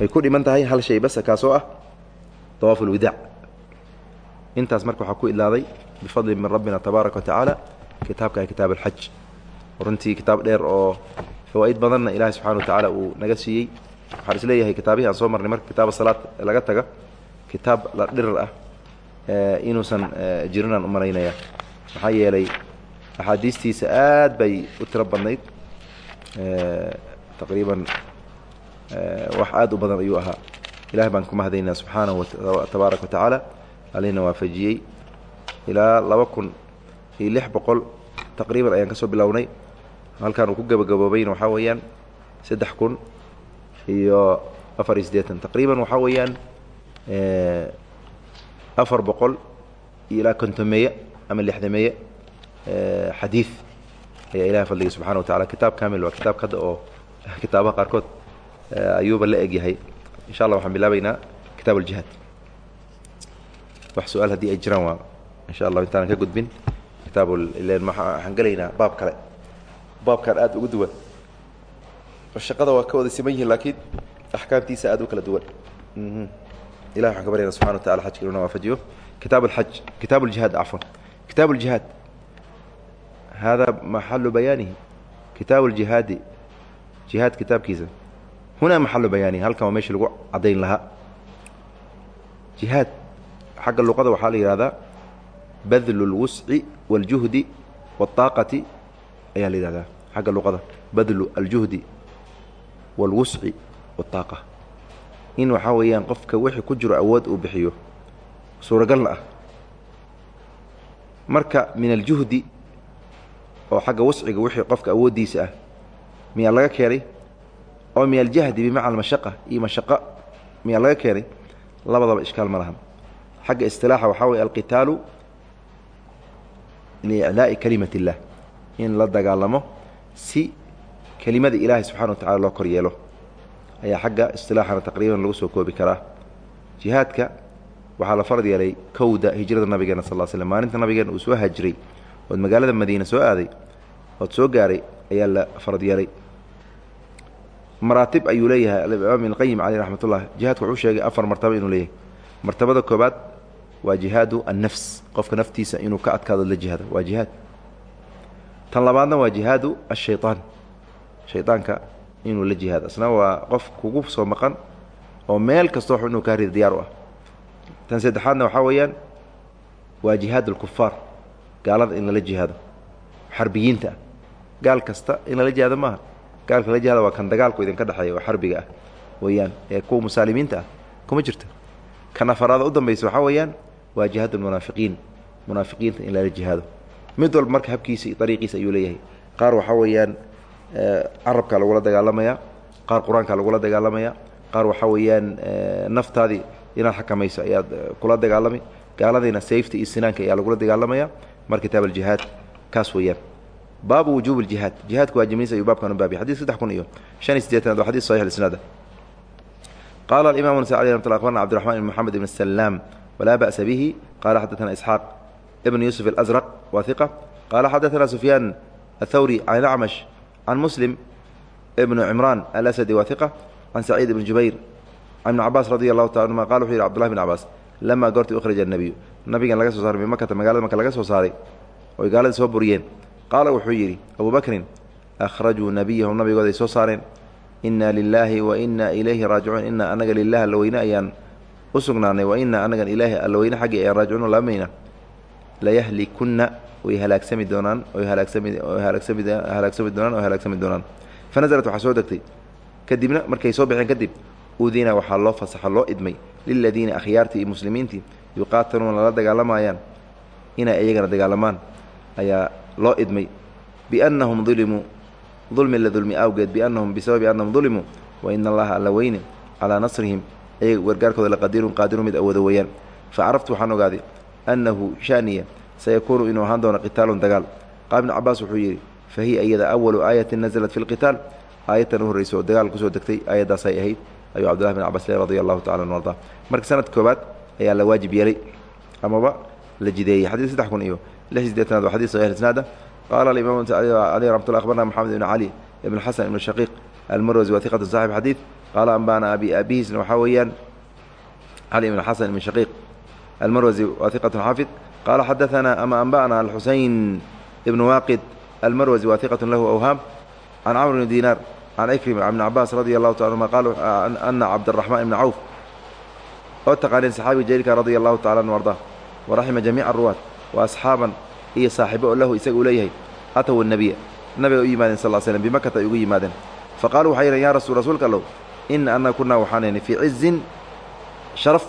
Ay ku dhiman tahay hal shay basa kaasoo ah dawaaf ulwidaac intaas marka waxaa ku idlaaday bifadli min rabbina tabaaraka wa tacaala kitaabka kitaab alxaj. Runtii kitaab dheer oo fawaa'id badanna ilaahay subxana wa tacaala uu naga siiyey. Waxaan is leeyahay kitaabihii aan soo marnay marka kitaaba salaad laga taga kitaab la dhirar ah inuusan jirinaan u malaynaya maxaa yeelay axaadiistiisa aad bay u tiro badnayd taqriiban wax aad u badan ayuu ahaa. Ilahay baan ku mahadaynaa subxaanahu tabaaraka wa tacaala alina waafajiyey ilaa laba kun iyo lix boqol taqriiban ayaan ka soo bilownay. Halkaan uu ku gebagaboobayna waxaa weeyaan saddex kun iyo afar iyo taqriiban waxaa weeyaan afar boqol iyo ilaa kontomeeye ama lixdameeye xadiid ayaa ilahay fadligay subxana wa tacala kitaab kamil waa kitaabka hadda oo kitaabaha qaarkood ayuuba la eg yahay. Insha allah waxaan bilaabaynaa kitaab aljihaad wax su'aal haddii ay jiraan waa insha allah intaanan ka gudbin kitaab ilen waxaan gelaynaa baab kale baabkan aad ugu duwan shaqada waa ka wada siman yihiin laakiin axkaamtiisa aad u kala duwan ilahi waxaan ka baryana subxana wa tacala xajka inuna waafajiyo kitaab alxaj kitaab aljihaad cafwan kitaab aljihaad hada maxalu bayaanihi kitaab aljihaadi jihaad kitaabkiisa hunaa maxalu bayaanihi halkan waa meeshii lagu caddayn lahaa jihaad xagga luqada waxaa la yihahdaa badlu اlwusci wاljuhdi wاطaaqati ayaa la yihahdaa xagga luqada badlu aljuhdi wاlwusci wاطaaqa in waxaa weeyaan qofka wixii ku jiro awood uu bixiyo suuragalna ah marka min aljuhdi oo xagga wasciga wixii qofka awooddiisa ah miyaa laga keenay oo min aljahdi bimacna mashaqa iyo mashaqa miyaa laga keenay labadaba ishkaal ma lahan xagga istilaaxa waxaa weye alqitaalu liiclaa'i kalimat اllah in la dagaalamo si kelimada ilaahay subxana wa tacala loo kor yeelo ayaa xagga istilaaxana taqriiban lagu soo koobi karaa. Jihaadka waxaa la farad yeelay kowda hijrada nabigeena sal slam maalinta nabigeena uu soo hajiray ood magaalada madiine soo aaday ood soo gaaray ayaa la farad yeelay. Maraatib ayuu leeyahay alimaam ibn qayim caleyh raxmat ullah jihaadku wuxuu sheegay afar martaba inuu leeyahay. Martabada koobaad waa jihaadu annafs. Qofka naftiisa inuu ka adkaado la jihaado. Waa jihaad. Tan labaadna waa jihaadu ashayطaan shayطaanka inuu la jihaado. Isna waa qof kugu soo maqan oo meel kasta wax inuu kaa rida diyaar u ah. Tan saddexaadna waxaa weeyaan waa jihaad alkufaar gaalada in lala jihaado. Xarbiyiinta. Gaal kasta in lala jihaado maaha gaalka lala jihaado waa kan dagaalku idinka dhexeeya oo xarbiga ah. Weeyaan ee kuwa musaalimiinta ah kuma jirto. Kan afaraada u dambaysa waxaa weeyaan waa jihaad munaafiqiin munaafiqiinta in lala jihaado mid walba marka habkiisa iyo ariiqiisa ayuu leeyahay qaar waxaa weeyaan carabkaa lagula dagaalamayaa qaar qur'aankaa lagula dagaalamaya qaar waxaa weeyaan naftaadii inaad xakamayso ayaad kula dagaalami gaaladiina sayfta iyo sinaanka ayaa lagula dagaalamaya mar kitaab aljihaad kaas weeyaan baabu wujuub اjihaad jihaadka waajibniisa ayuu baabkan u baabiyay xadid saddex kun iyo shan iyo siddeetanaad waa xadid saxix isnaad qaala imam nasa alي amat l abarna cbdiraxman ibn mxamed ibn salaam walaa ba'sa bihi qala xadaثna isxaaq ibn yusuf اlأزrq wa hiqa qala xadaثna sufyaan aلthawri can acmash can muslim ibn cimraan alasadi wa hiqa can saciid ibn jubayr can ibn cabaas radi allahu taala anuma qala wuxu yidhi cbdullahi bn cabaas lama goorti ukhrija الnebiyu nabigan laga soo saaray min makata magalada marka laga soo saaray oy gaaladii soo buriyeen qaala wuxuu yidhi abu bakrin akhrajuu nebiyahum nabigooday soo saareen inna lilaahi wa inna ilayhi raajicuun inna anaga lilahi allaweyne ayaan u sugnaanay wa inna anagan ilaahi allaweyne xaggii ayaan raajicuun laamayna layahlikunna way halaagsami doonaan oy halaagsami doonaan oy halaagsami doonaan. Fa waxaa soo degtay. Kadibna markay soo baxeen kadib udina waxaa loo fasaxa loo idmay liladiina akhyaartii iyo muslimiintii yuqaataluuna lala dagaalamayaan. Inay iyagana dagaalamaan ayaa loo idmay. Biannahum dulimuu dulmi la dulmi awgeed biannahum bisababi annahum dulimuu wa ina allaha alla weyne calaa nasrihim ayaga gargaarkooda laqadirun qaadirun mid awoodo weeyaan. Fa caraftu waxaan ogaaday annahu shaniya sayakuunu inuu ahaan doono qitaalun dagaal. Qaal ibnu cabaas wuxuu yidhi fa hiya awalu aayatin nasalat fi lqitaal aayadtan u oo dagaal ku soo degtay aayaddaasay ahayd ayuu cabdullahi bin cabas le radi allahu tacala an arda marka sanadka koobaad ayaa la waajib yeelay amaba la jideeyey. Xadid saddex kun iyo lix sideetanaad waa xadid saxiix isnaada qaala alimaam caleyh raxmat llah akhbarna moxamed ibn cali ibn xasan ibn shaqiiq almarwasi wa hiqatu saxib xadiid qaala ambana abi aabihiisna waxaa weeyaan cali ibn xasan ibn shaqiiq almarwasi wa hiqatu xaafid qaala xadaثana ama anba'na alxuseyn ibn waaqid almarwasi wa hiqatu lahu awhaam can camr bn dinaar can ikrima ibn cabaas radi allahu taala anuma qaal ana cabdiraxmaan ibna cawf oo taqaaneen saxaabiga jaliilka radia allahu tacala anu ardaa waraxima jamiica aruwaat wa asxaaban iyo saaxibo oo lahu isaga uu leeyahay ataw nebiya nabiga u yimaadeen sal slm bimakata ay ugu yimaadeen fa qaaluu waxay yidhn ya rasul rasuulka allow ina annaga kunaa waxaanaynay fii cizin sharaf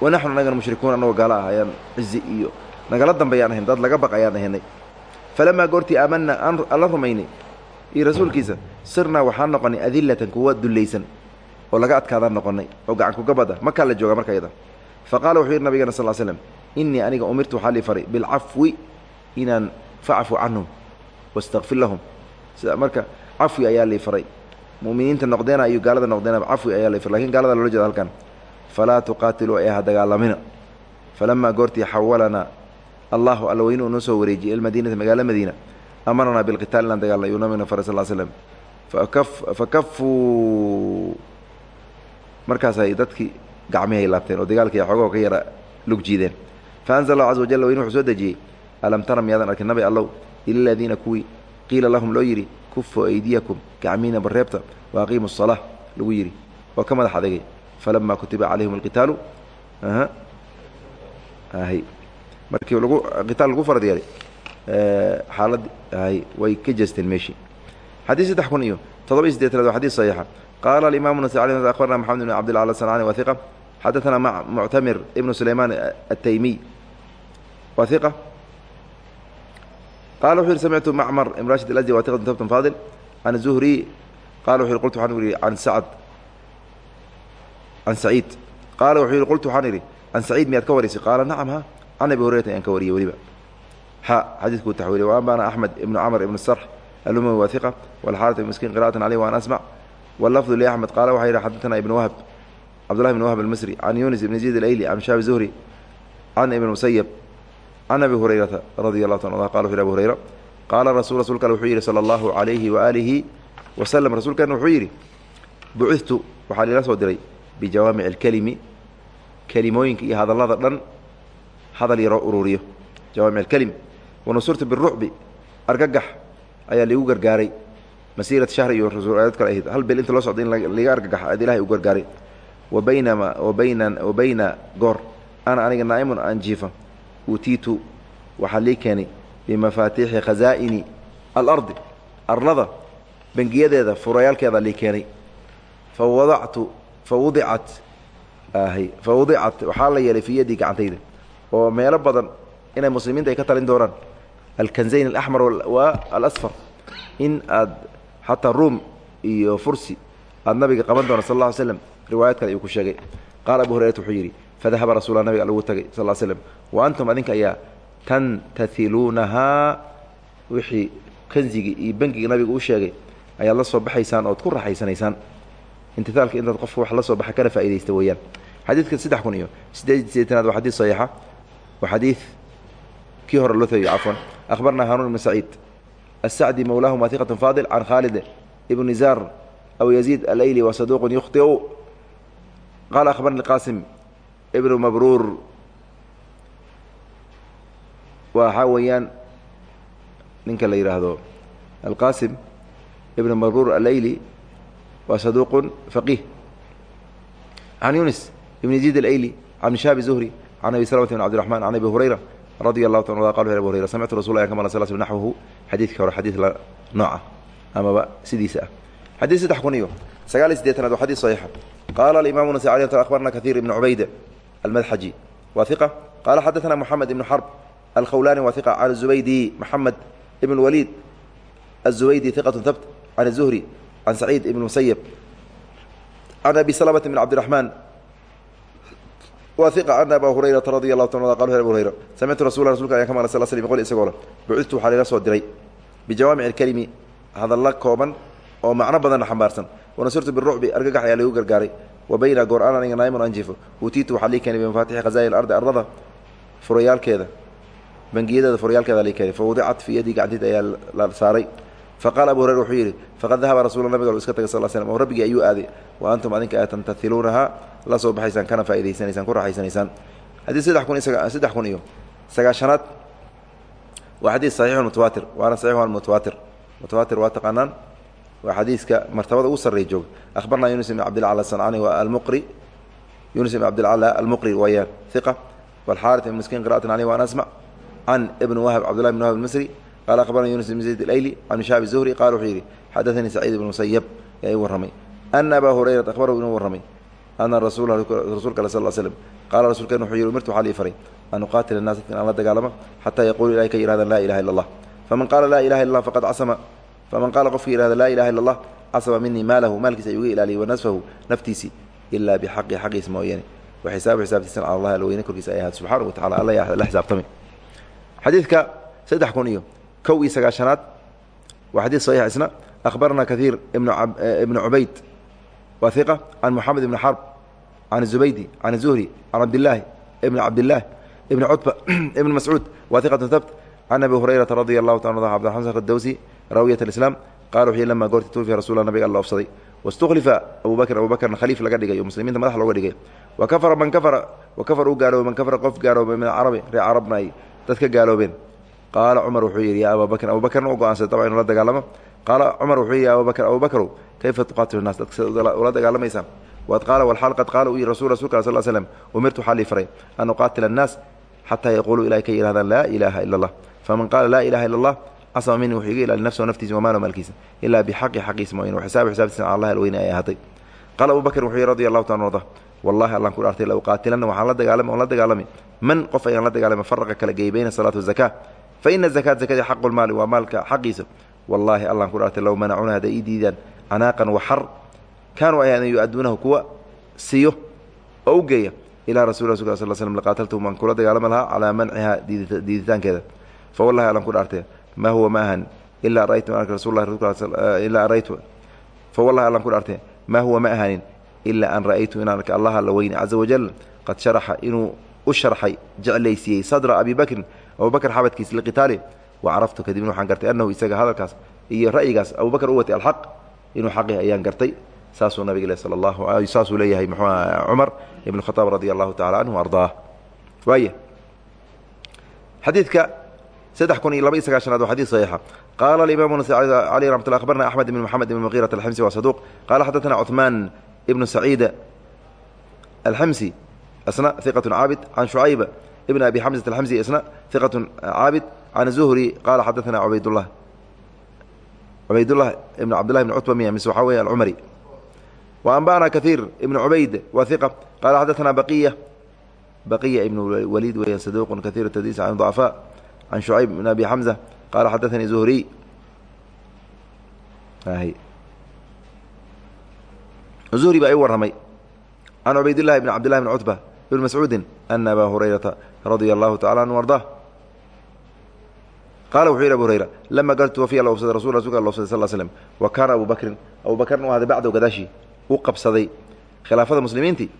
wa naxnu anagana mushrikuun annagoo gaalo ah ayaan cizi iyo nagala dambeeyaan ahayn dad laga baq ayaan ahaynay falamaa goortii aamanna aan alla rumaynay iyo rasuulkiisa sirnaa waxaan noqonnay adillatan kuwa dullaysan oo laga adkaadaan noqonnay oo gacankugabada makaa la jooga marka yada fa qaala wuxuu yidhi nabigana sal slm innii aniga umirtu waxaa lii faray bilcafwi inaan facfu canhum wastakfir lahum sida marka cafwi ayaa lii faray mu'miniinta noqdeena iyo gaalada noqdeena cafwi ayaa faray laakiin gaalada loola jeeda halkan. Falaa tuqaatiluu ay ha dagaalamina falamaa goortii xawalanaa allahu alla weyne uu noo soo wareejiyey ilmadiinata magaala madiina. Amaranaa bilqitaal inaan dagaalna yuu nabigna faray sal slm fa kafuu. Markaasay dadkii gacmihay laabteen oo dagaalkii xoogoo ka yara lug jiideen. Fa anzl allahu caza wajal weyne wuxuu soo dejiyey. Alam tara miyaadan arkin nabi allow? Ila aladiina kuwii qiila lahum loo yidhi kufuu aydiyakum gacmiina bareebta wa aqiimu الsalaa lagu yidhi oo ka madax adegay falama kutiba calayhim alqitaalu hy markii lagu qitaal lagu farad yeelay xaalad hay way ka jeesteen meeshii xadiid saddex kun iyo todoba iyo sideetanaad waa xadis saxiixa qaala alimaamu nasai alي akhbarna maxamed bn cabdillah al sanani wa hiqa xadaثana muctamir ibnu sulaymaan ataymiy wa hiqa qala wuxu yhi samictu macmar ibn rashid alasdi wa hiqatu tabtun faadil can zuhri qala wuxu yhi qultu waxaan ihi can sacd can saciid qaala wuxuu yihi qultu waxaan idhi can saciid miyaad ka warisay qaala nacam ha can abi hurayrata ayaan ka wariyey weliba ha xadiidkuu taxwiiliy wa ambana axmed ibnu camr ibn sarx alumawi wa hiqa walxaarat miskiin qira'atan caleyh waan asmac wallafdu liaxmed qaala waxaa yidhi xadaثana ibn wahb cabdullahi ibn wahb almisri can yunis ibn zayd alayli can shaabi zuhri can ibn musayab can abi hurayrata radi allahu ta qala abu hurayra qaala rasul rasulka al wuxuu yidhi sala allahu calayhi waaalihi wasalam rasuulkana wuxuu yidhi bucidtu waxaa liila soo diray bijawaamic alkelimi kelimooyinka iyo hadallada dhan hadal yaroo ururiyo jawaamic alkelim wanusurtu birucbi argagax ayaa liigu gargaaray masiirat shahri iyo rasuulad kale ahayd hal bil inta loo socday in liga argagax ad ilahay u gargaaray wa baynama wa bayna wa bayna goor ana aniga naa'imun aan jiifa uutiitu waxaa lii keenay bimafaatiixi khazaa'ini alardi arlada bangiyadeeda furayaalkeeda lii keenay. Fa wadactu fa wadicat waxaa la yeelay fii yaddii gacantayda oo meelo badan inay muslimiinta ay ka talin doonaan alkanzayn alaxmar wa alasfar. In aad xataa ruum iyo fursi aad nabiga qaban doona sal alla ly slam riwaayad kale ayuu ku sheegay. Qaala abu hurayrat wuxuu yidhi fadahaba rasuula nabiga lagu tagay sal slm wa antum adinka ayaa tantailuunahaa wixii kanzigii iyo bangiga nabiga uu sheegay ayaad la soo baxaysaan ood ku raaxaysanaysaan imtiaalka intaad qofka wax la soo baxa kana faa'idaysta weeyaan xadiidka saddex kun iyo sideed sideetanaad waa xadiid saxiixa waa xadiid kii hore loo tagiyo cafwan akhbarnaa hanuun ibn saciid asacdi mawlaahum wahiqatu faadil can khaalid ibn zaar aw yaziid alayli wa saduuqun yukhtiu qaala akhbarni qaasim ibnu mabruur waxaa weeyaan ninka la yidhaahdo alqaasim ibn mabruur alayli waa saduuq faqiih can yunis ibn yaziid alayli can shaabi zuhri can abi slmta bn cbdiرaحman can abi hurayra radi allahu ta qa qal abu hurayra samictu rasul ka mal sl sl naxwahu xadiidkii hore xadiid la nooca amaba sidiisa ah xadiid saddex kun iyo sagaal iyo sideetanaad waa xadiid saxiixa qaala alimamu nasa alي akhbarna kahiir ibn cubayda almadxaji wa iqa qaala xadaثna moxamed ibn xarb alkhawlani wa iqa can zubaydi maxamed ibn waliid الزubaydi iqaة habt can الzuhri can saciid ibn musayb can abi slmة bn cabdiرaحmaan wa iqa ana aba hurayrata radi allahu ta qal abu hurayra samictu rasul rasulka ayan ka maqlay sal sl qol isagoo le bucidtu waxaa laga soo diray bijawaamic اlkelimi hadalla kooban oo macno badanna xambaarsan wanasirtu birucbi argagax ayaa lagu gargaaray wa bayna goor an aniga naa'imun an jifo uutiitu waxaa lii keenay bimafaatixi khazaa'i ardi ardada. Furayaalkeeda. Bangiyadeeda furayaalkeeda lii keenay. Fa wadicat fii yadii gacantid ayaa la saaray. Faqaala abu hurayra wuxuu yidhi faqad dahaba rasuula nabiga iska tagay sal slm oo rabbigii ayuu aaday wa antum adinka a tamtailuunahaa la soo baxaysaan kana faa'idaysanaysaan ku raaxaysanaysaan. Haddii saddex kun iyo sagaashanaad waa xadiis saxiixun mutawaatir waana saxiix mutawaatir mutawaatir waa taqaanaan waa xadiiska martabada ugu sarreeya jooga akhbarna yunus ibn cabdilcala sancani waa almuqri. Yunus ibn cabdilcala almuqri wayaan iqa walxaarit ibn miskiin qira'atan caleyh waan asmac can ibn wahab cabdullahi ibn wahab almisri. Qala akhbarana yunus ibn zayd alayli can shaabi zuhri. Qala wuxuu yidhi xadaanii saciid ibn musayab yaa ii warramay. Ana abaa hurayrata akhbarahu inuu warramay. Ana rasul rasuulka ale sal l slm qaala rasulkeen wuxuu yihi umirtu waxaa lii faray. An uqaatila annaas dadka in aan la dagaalamo xataa yaquulu ilahay ka yihahdan laa ilaha illa allah faman qaala laa ilaha illa allah faqad casama faman qaala qofka yihahda laa ilaha illa allah casama minii maalahu maalkiisa ayuu iga ilaaliyay wanasfahu naftiisii ilaa bixaqi xaqiisa mooyaane wa xisaabu xisaabtiisan cala allah alweyne korkiisa ay ahaad subxaana wa tacala alla yaa la xisaabtamay xadiidka saddex kun iyo kow iyo sagaashanaad waa xadiid saxiix isna akhbarana kaiir ibnu cubayd waa iqa can moxamed ibni xarb can zubaydi can zuhri can cabdilaahi ibni cabdillaah ibni cutba ibni mascuud waa iqatu habt can abi hurayrata radia allahu ta abdiraman adawsi raawiyat alislaam qala wuxuu lama goorti tuufiya rasulla nabiga alla ofsaday wastukhlifa abu bakr abu bakrna khaliif laga dhigay oo muslimiinta madax looga dhigay wa kafara man kafara wa kafar uu gaaloobay man kafara qof gaaloobay min acarabi reer carabna ay dad ka gaaloobeen qaala cumar wuxuu yidhi yaa abaa bakrin abu bakrna u go'aansaday dabcan inuu la dagaalamo qaala cumar wuxuu yidhi ya abaa bakr abu bakrow kayfa tuqaatilu naas dadka sida ula dagaalamaysaan waad qaala walxaal qad qaala uu yihi rasul rasulka al sl slm umirtu waxaa lii faray an uqaatila annaas xataa yaquuluu ilahay ka yidhahdaan laa ilaaha ila allah faman qaala laa ilaha illa allah casama mini wuxuu iga ilaali nafsahu naftiisa wamaalo maalkiisa ilaa bixaqi xaqiisa mooyin waxisaabu xisaabtiisa cala allah alweyne ay ahaatay qaala abu bakrin wuxuu yihi radi allahu taala arda wallahi allan ku dhaartay la uqaatilanna waxaan la dagaalami oon la dagaalami man qof ayaan la dagaalami faraqa kala geeyey bayna salaati wazakaa fa ina zakaat zakadii xaqu lmaali waa maalka xaqiisa wallaahi allan ku dhaartay low manacuna hadday ii diidaan canaaqan waxar kaanuu ay an yu-aduunahu kuwa siiyo oo u geeya ilaa rasul rasulka sal slm laqaataltum waan kula dagaalami lahaa calaa mancihaa diiditaankeeda fa wallahi allan ku dhaartay ma huwa ma ahan ilaa araytu ilaa araytu. Fa wallahi allan ku dhaartay ma huwa ma ahanin ilaa an ra'aytu inaan arka allaha la weyne caza wajal qad sharaxa inuu u sharxay jeclaysiiyey sadra abi bakrin abu bakr xabadkiis liqitaali wa caraftu kadibna waxaan gartay annahu isaga hadalkaas iyo ra'yigaas abu bakr u watay alxaq inuu xaqih ayaan gartay. Saasuu nabig le sal allahu saasuu leeyahay mxuu cumar ibn khaaab radi allahu tacala canhu ardaah. Waaya xadiidka saddex kun iyo laba iyo sagaashanaad waa xadid saxiixa. Qaala alimamu nas aleyh ramat lla akhbarna axmed ibn moxamed ibn muqirat alximsi waa saduuq qala xaddatana cuثmaan ibnu saciida alximsi isna iqatu caabid can shucayba ibn abi xamsat alxamsi isna iqatu caabid can zuhri qala xaddatana cubaydullah cubaydullah ibn cabdillahi ibn cutba miya mise waxaa weeye alcumari wa anba'ana kaiir ibn cubayd waa iqa qala xaddatana baqiya baqiya ibn waliid weya saduuqun kaiir tadliis can ضacfaa can shucayb ibn abi xamza qala xadaanii zuhriy zuhri baa i warramay can cubaydillahi bn cabdillahi bn cutba ibn mascuudin ana abaa hurayrata radia allahu tacala anhu ardah qala wuxuu yidhi abu hurayra lama gal tuwafiya la obsaday rasul rasulka la obsaday sal slm wa kaana abu bakrin abu bakrna u ahday bacdahu gadaashii u qabsaday khilaafada muslimiintii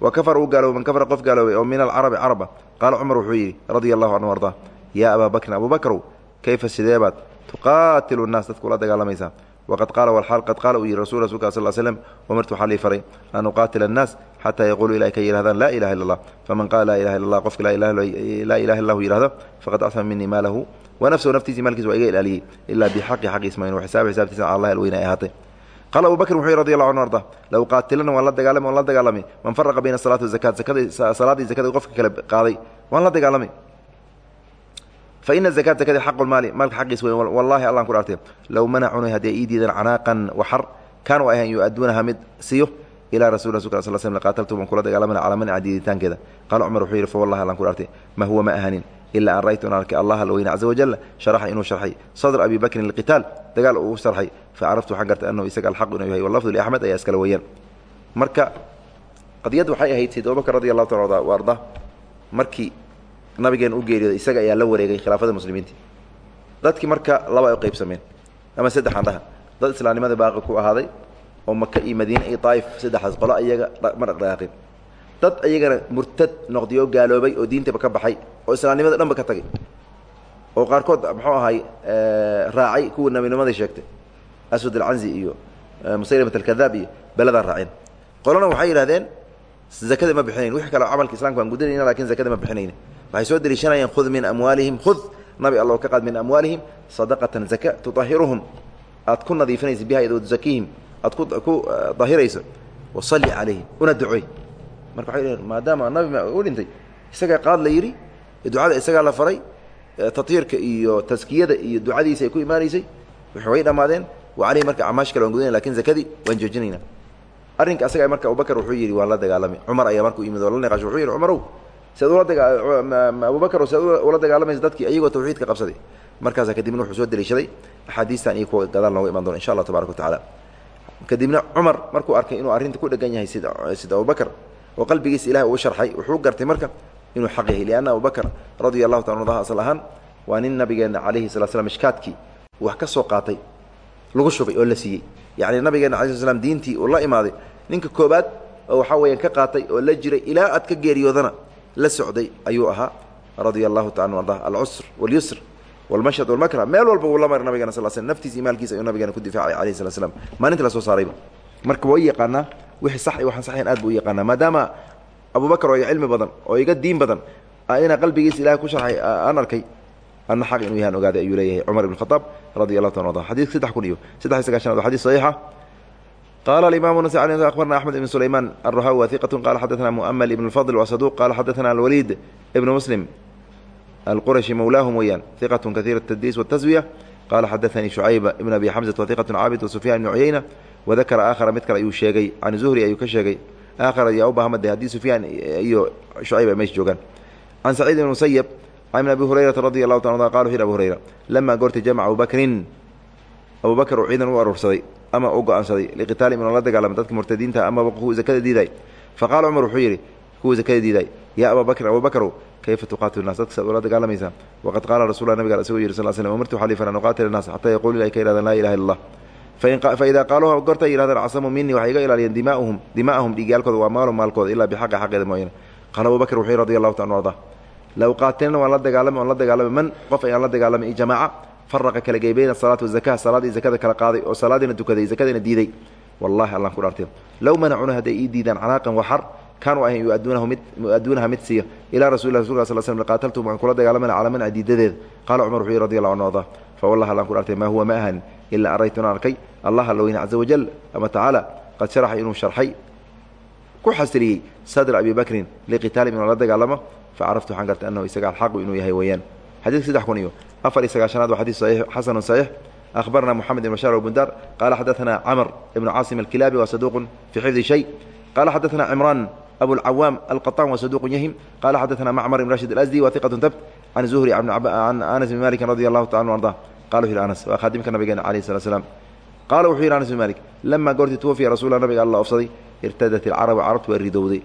wa kafar uu gaaloobay man kafara qof gaaloobay oo min alcarabi caraba qaala cumar wuxuu yidhi radia allahu canhu ardah yaa abaa bakrin abu bakrow kayfa sideebaad? Tuqaatilu nnaas dadka ula dagaalamaysaa waqad qaala walxaal qad qaala uu yihi rasul rasulka sal slm umirtu waxaa lii faray an uqaatila annaas xataa yaquuluu ilahay ka yidhahdaan laa ilaha illa allah faman qaala laa ilaha illa allah qofka laa ilaha illahu yihahdo faqad acama minii maalahu. Wa nafsahu naftiisi maalkiisa waa iga ilaaliyey ilaa bixaqi xaqiis mayn xisaab xisaabtiisa cala allahi alweyne ay ahaatay. Qaala abu bakrin wuxuu yhi radi allahu anhu arda low qaatilana waan la dagaalami waan la dagaalamay. Man faraqa bayna salaati wazakaat zakada salaadii zakada qofka kale qaaday waan la dagaalamay faina zakaat zakadi xaqu lmaali maalka xaqiis weyn wallahi allan ku dhaartay low manacunay haddii ii diidaan canaaqan waxar kaanuu ahayn yu-aduunaha mid siiyo ilaa rasul rasulka sal slam qaataltum aan kula dagaalamana calaa manca diiditaankeeda qaala cumar wuxuu yidhi fa wallahi allan ku dhaartay ma huwa ma ahanin ilaa an ra'aytu an arkay allah alweyne caza wajalla sharaxa inuu sharxay. Sadr abi bakrin lqitaal dagaal uu sharxay. Fa caraftu waxaan gartay annahu isaga alxaqu inuu yahay walafdu liaxmed ayaa iskala weeyaan. Marka qadiyaddu waxay ahayd sayd abubakr radi allahu taala arda markii nabigeena u geeriyooday isaga ayaa la wareegay khilaafada muslimiinta dadkii marka laba ay qaybsameen ama saddexaan dhaha dad islaamnimada baaqi ku ahaaday oo maka iyo madiine iyo daa'if saddexdaas qolo ayaga ma dhaqdhaqaaqin dad ayagana murtad noqday oo gaaloobay oo diintaba ka baxay oo islaamnimada dhanba ka tagay. Oo qaarkood muxuu ahay raacay kuwa nabinimaday sheegtay. Aswad alcanzi iyo musaylimat alkadaab iyo beladaa raaceen. Qolona waxay yidhahdeen zakada ma bixinayn wixii kale camalka islamka waan gudanayna laakiin zakada ma bixinayn waxay soo deliishanayeen khud min amwaalihim khud. Nabi alla ka qaad min amwaalihim sadaqatan zaka tuahiruhum aad ku nadiifinaysa biha iyadoo tusakiihim. Aad ku dahirayso wasalli calayhim una ducoy marka waxay dhaheen maadaama nabi u dhintay. Isagaa qaad la yidhi ducada isagaa la faray tahiirka iyo taskiyada iyo ducadiisa ay ku imaanaysay way dhammaadeen wa aleyhi marka acmaash kale waan gudana laakiin zakadii waan joojinayna. Arrinka asaga marka abubakr wuxuu yidhi waan la dagaalamay. Cumar ayaa markuu yimid oo la niqaasho wuxuu yidhi cumarow daga abubakr siad ula dagaalamaysa dadkii ayagoo tawxiidka qabsaday. Markaasaa kadibna wuxuu soo deliishaday. Axaadiistan iyo kuwa gadaal nooga iman doona insha allah tabaraka wa tacaala. Kadibna cumar markuu arkay inuu arrinta ku dhegan yahay sida sida abubakr oo qalbigiisa ilahay uu sharxay wuxuu gartay marka inuu xaq yahay lianna abubakr radia allahu taala anhu asal ahaan waa nin nabigeena calayhi sala slam ishkaadkii wax ka soo qaatay lagu shubay oo la siiyey. Yacni nabigeena alai sl slam diintii uu la imaaday ninka koobaad oo waxaa weeyaan ka qaatay oo la jiray ilaa aad ka geeriyoodana la socday ayuu ahaa radia allahu taala arda alcusr walyusr walmashhad walmakra. Meel walba wuu la mara nabigena sal sl naftiisa iyo maalkiisa ayuu nabigeena ku difaacay alayhi slat slam maalinta la soo saarayba marka waa yaqaanaa wixii sax iyo waxaan saxayn aad buu u yaqaanaa maadaama abubakr oo iga cilmi badan oo iga diin badan inaa qalbigiisa ilahay ku sharxay aan arkay ana xaq inuu yahan ogaaday ayuu leeyahay cumar ibn khaaab radi allahu taala arda xadidka saddex kun iyo saddex iyo sagaashanaad waa xadis saxiixa qala imam abarna axmed ibn sulayman aruhawi iqatu qala xadana mumal ibn fadl wasaduq qala xadana alwaliid ibnu muslim alqurashi mowlaahum weyaan iqatu kahiira tadis wtaswiya qala xadaanii shucayb ibn abi xamsat iqatu caabid wasufyan ibn cuyeyna wadakara aakhara mid kale ayuu sheegay can zuhri ayuu ka sheegay aakhar ayaa u baahmada haddii sufyaan iyo shucayb ay meesha joogaan can saciid ibn musayab can abi hurayrata radi allahu ta qa wuxu yhi abu hurayra lamaa goorti jamaca abubakrin abubakar uu ciidan u aruursaday ama u go'aansaday. Liqitaalim inuu la dagaalama dadka murtadiinta amaba kuwa zakada diiday. Faqala cumar wuxuu yidhi kuwa zakada diiday yaa abaa bakrin kayfa tuqaatilu nas dadka saad ula dagaalamaysaa waqad qaala rasullah nabiga isagoo yihi sal slm umirtu xalifan an uqaatila xataa yaquulu ay ka yihahdaan laa ilaha illa allah faidaa qaaluuha goortay minii waxay iga ilaaliyeen dimaahum dimaahum dhiigyaalkooda waa maalum maalkooda ilaa bixaqi xaqeeda mooyane. Qaala abubakr wuxuu radi allahu ta arda low qaatilna waan la dagaalama waan la dagaalama man qof ayaan la dagaalamay jamaaca faraqa kala gey bayna asalaati wazaka salaadii zakada kala qaaday oo salaadiina tukaday zakadiina diiday. Wallahi allan ku dhaartay. Low manacuna hadday ii diidaan canaaqan waxar kaanuu ahayn yuaduunahu mid mu'aduunaha mid siiya. Ilaa rasuli rasulka sal slm qaataltum waan kula dagaalamana calaa manca diidadeeda qaala cumar wuxuu yihi radi allahu anhu arda fa wallahi allan ku dhaartay maa huwa ma ahanin ilaa araytuna arkay allah alla weyne caza wajal ama tacaala qad sharaxa inuu sharxay. Ku xasiliyey sadr abi bakrin liqitaali inuu la dagaalamo facaraftu waxaan gartay anahu isaga alxaqu inuu yahay weeyaan. Xadidka saddex kun iyo afar iyo sagaashanaad waa xadiis xasanu saxiix ahbarana moxamed bn bashaar bundar qaala xadaana camr ibnu caasim alkilaabi wa saduuqun fii xifdi shay qaala xadaana cimraan abuاlcawaam alqaطaan wa saduuqun yahim qaala xadaana macmar ibn rashid alasdi wa iqatu tabt can zuhri can anas bn malikin radi allahu taala anu arda qala wuxu yhi anas waa khaadimka nabigeena alayh slat slam qaala wuxuu yidhi anas bn malik lamaa goortii tuwafiya rasuula nabiga alla ofsaday irtadat ilcarabu carabtu waa ridowday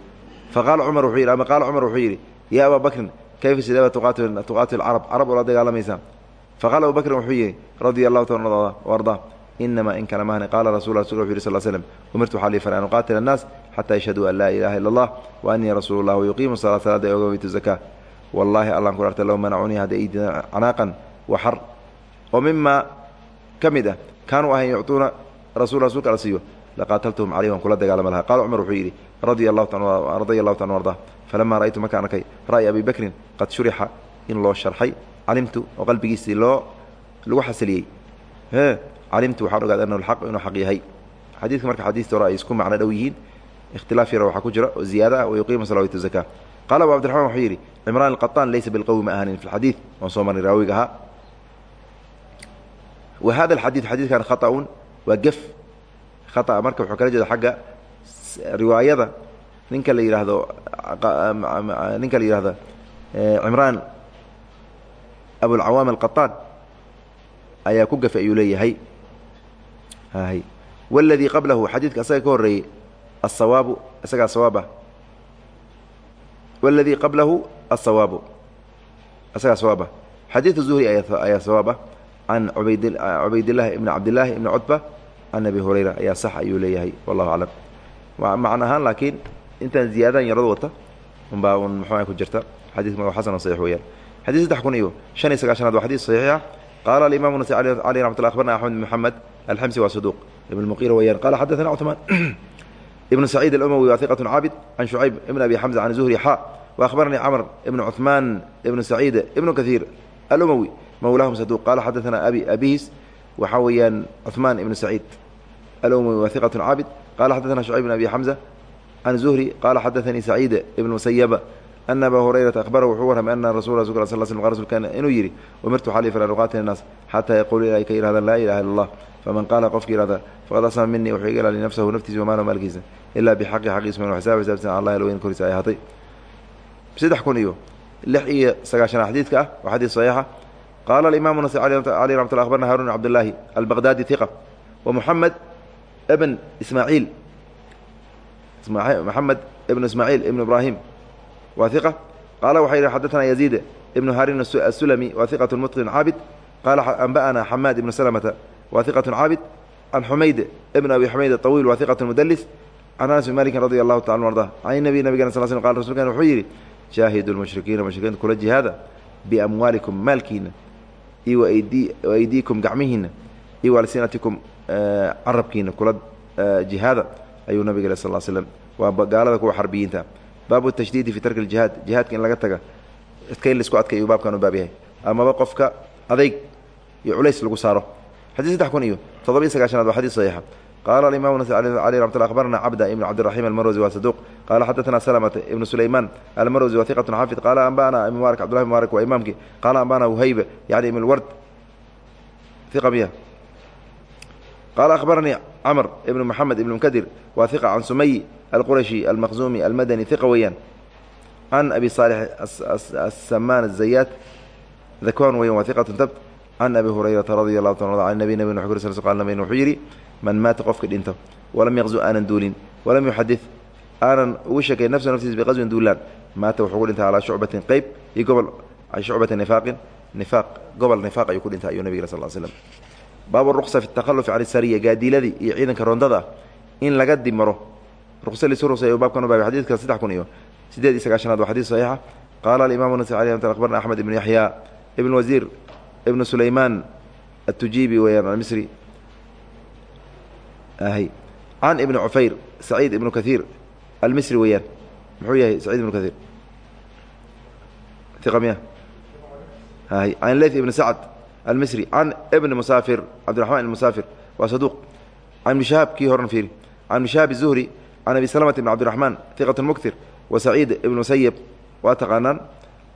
faqala cumar wuxuu yidhi ama qaala cumar wuxuu yidhi yaa abaa bakrin kayfa sideeba tuqaatilu carab carab ula dagaalamaysaa faqala abu bakrin wuxuu yihi radia taala arda inamaa in kala mahni qaala rasul rasul wuxu yhi sl slm umirtu waxaa lii faray an uqaatila annaas xataa an laa ilaha illa allah wa anii rasuulu llah wayuqiimu salaa salaada ay oga weytu ku dhartay low manacunii hadday ii diidaan canaaqan waxar oo mimaa ka mid ah ahayn yuctuuna rasul rasulka ala siiyo laqaataltuhum caleyh waan kula dagaalama qala cumar wuxuu yidhi radia allahu taala arda falama ra'aytu markaan ra'yi abi bakrin qad shurixa in loo sharxay. Calimtu oo qalbigiisii loo lagu xasiliyey. Calimtu waxaan ogaaday anahu alxaq inuu xaq yahay. Xadiidka marka xadiista hore ay isku macno dhow yihiin. Ikhtilaaf yara waxaa ku jira oo ziyaada ah wayuqiimu salawat zaka qala abu cabdiraxman wuxuu yidhi cimraan alqaطaan laysa bilqowmi ma ahanin fi lxadiid waan soo marnay raawiga ahaa. Wa hada alxadiid xadiidkan khaطa'un waa gef khata marka wuxuu kala jeeda xagga riwaayada ninka la yidhaahdo ninka la yidhaahdo cimraan abulcawaam alqataan ayaa ku gafay ayuu leeyahay. Hay waladii qablahu xadiidka asaga ka horreeyey asawaabu isagaa sawaabah waladii qablahu asawaabu isagaa sawaabah xadiidu zuhri ayaa sawaab ah. Can cubaydillahi ibni cabdillahi ibni cutba can hurayra ayaa sax ayuu leeyahay wallahu aclam. Macna ahaan laakiin intaan ziyaadadan yarado wata unbaa un muxua ku jirta xadiidka ma xasan saxiix weyaan xadid saddex kun iyo shan iyo sagaashanaad waa xadiis saxiixa qaala alimamu nasa aleyh ramat lla abarna axmed bn moxamed alxamsi waa saduuq ibn muqira weyaan qala xadaثana cثmaan ibn saciid alumawi waa iqat caabid can shucayb ibn abi xamza can zuhri xa وأخبرني cمر بن cثمان بن سعيد بن كثير الأموي mولاهم صدوق قال xدثنا أبي أبيس waxa weeyaan cثمان بن سعيد الأموي وثقة cاabد قال xدثنا شعيب بن أبي حمزة can zuhri qaala xadaanii saciid ibn musayaba ana abaa hurayrata ahbarahu wuxuu warramay ana rasul sl sl sl qala rsulkeena inuu yidhi umirtu xalif laa uqaatil naas xataa yaquulu ilaa ay ka yidhahdaan laa ilaha illa allah faman qaala qofkii yihahda faqad asama minii wuxuu iga ilaaliy nafsahu naftiisa wamaalo maalkiisa ilaa bixaqi xaqiisa man xisaaba xisaabsan allah alweyn koriisa ay ahaatay saddex kun iyo lix iyo sagaashan xadiidka ah waa xadiid saxiixa qaala alimaamu nas cali ramat lla abarna harun cabdillaahi albaqdaadi hiqa wa muxamed ibn ismaaciil moxamed ibn ismaaciil ibn ibraahim waa hiqa qaala waxaa yidhi xaddatana yaziid ibnu harin asulami waa hiqatu mutqin caabid qaala anba'ana xamaad ibnu salamata waa hiqatu caabid can xumayd ibn abi xumayd aطawiil waa hiqatu mudelis can anas bin malikin radi allahu taala arda. Can nabiy nabigana sal sl qal rasulkan wuxuu yidhi shaahidu lmushrikiina mushrikiinta kula jihaada biamwaalikum maalkiina iyo waaydiikum gacmihiina iyo walsinatikum carabkiina kula jihaada ayuu nabig sal slm waa gaalada kuwa xarbiyiinta. Baabu tashdiidi fi tarki jihaad jihaadka in laga taga idka in la isku adkay ayuu baabkan u baab yahay. Amaba qofka adayg iyo culays lagu saaro. Xadii saddex kun iyo toddobiyo sagaashanaad waa xadiis saxiixa. Qala alimam alي ramat abarna cabda ibn cabdiraxim almarwsi waa saduq. Qala xadaثna slmta ibn sulayman almarwsi wa iqat xafid. Qala anbana ibn mubarak cbdullahi mubarak waa imaamkii qala anbana whayb yani ibn lward iqa miya. Qala akhbaranii camr ibn moxamed ibn mkadir waa iqa can sumay alqurashi almaqzumi almadani iqa weeyaan. Can abi salix asamaan الzayaat dakwan weyan waa iqat tabt can abi hurayrata radi allahu ta an nabi nabig q qal nabign wuxuu yidhi man maata qofka dhinto walam yaqzu aanan duulin walam yuxadid aanan ugu sheekay nafsa naftiisa biqaswin duulaan maata wuxuu ku dhintay calaa shucbatin qeyb iyo gobol shucbati nifaaqin nifaaq gobol nifaaq ayuu ku dhintay ayuu nabig sal slm baabu ruqsa fi takhalufi can isariya gaadiiladii iyo ciidanka rondada in laga dimaro. Ruqsa lisu ruqsay baabkan u baabay xadidka saddex kun iyo sideed iyo sagaashanaad waa xadiis saxiixa. Qaala alimamu nas alي abarna axmed ibn yaxya ibn wasiir ibn sulaymaan atujibi weyaan almisri. Can ibn cufayr saciid ibnu kaiir almisri weeyaan. Muxuu yahay saciid ibnu kaiir iqa miya? Can leyth ibn sacd almisri can ibni musaafir cabdiraxman musaafir waa saduuq can ibni shahaab kii horan fiiri can ibni shahaab الzuhri can abi salamata ibn cabdiraxmaan iqat muktir wa saciid ibn musayib waa taqaanaan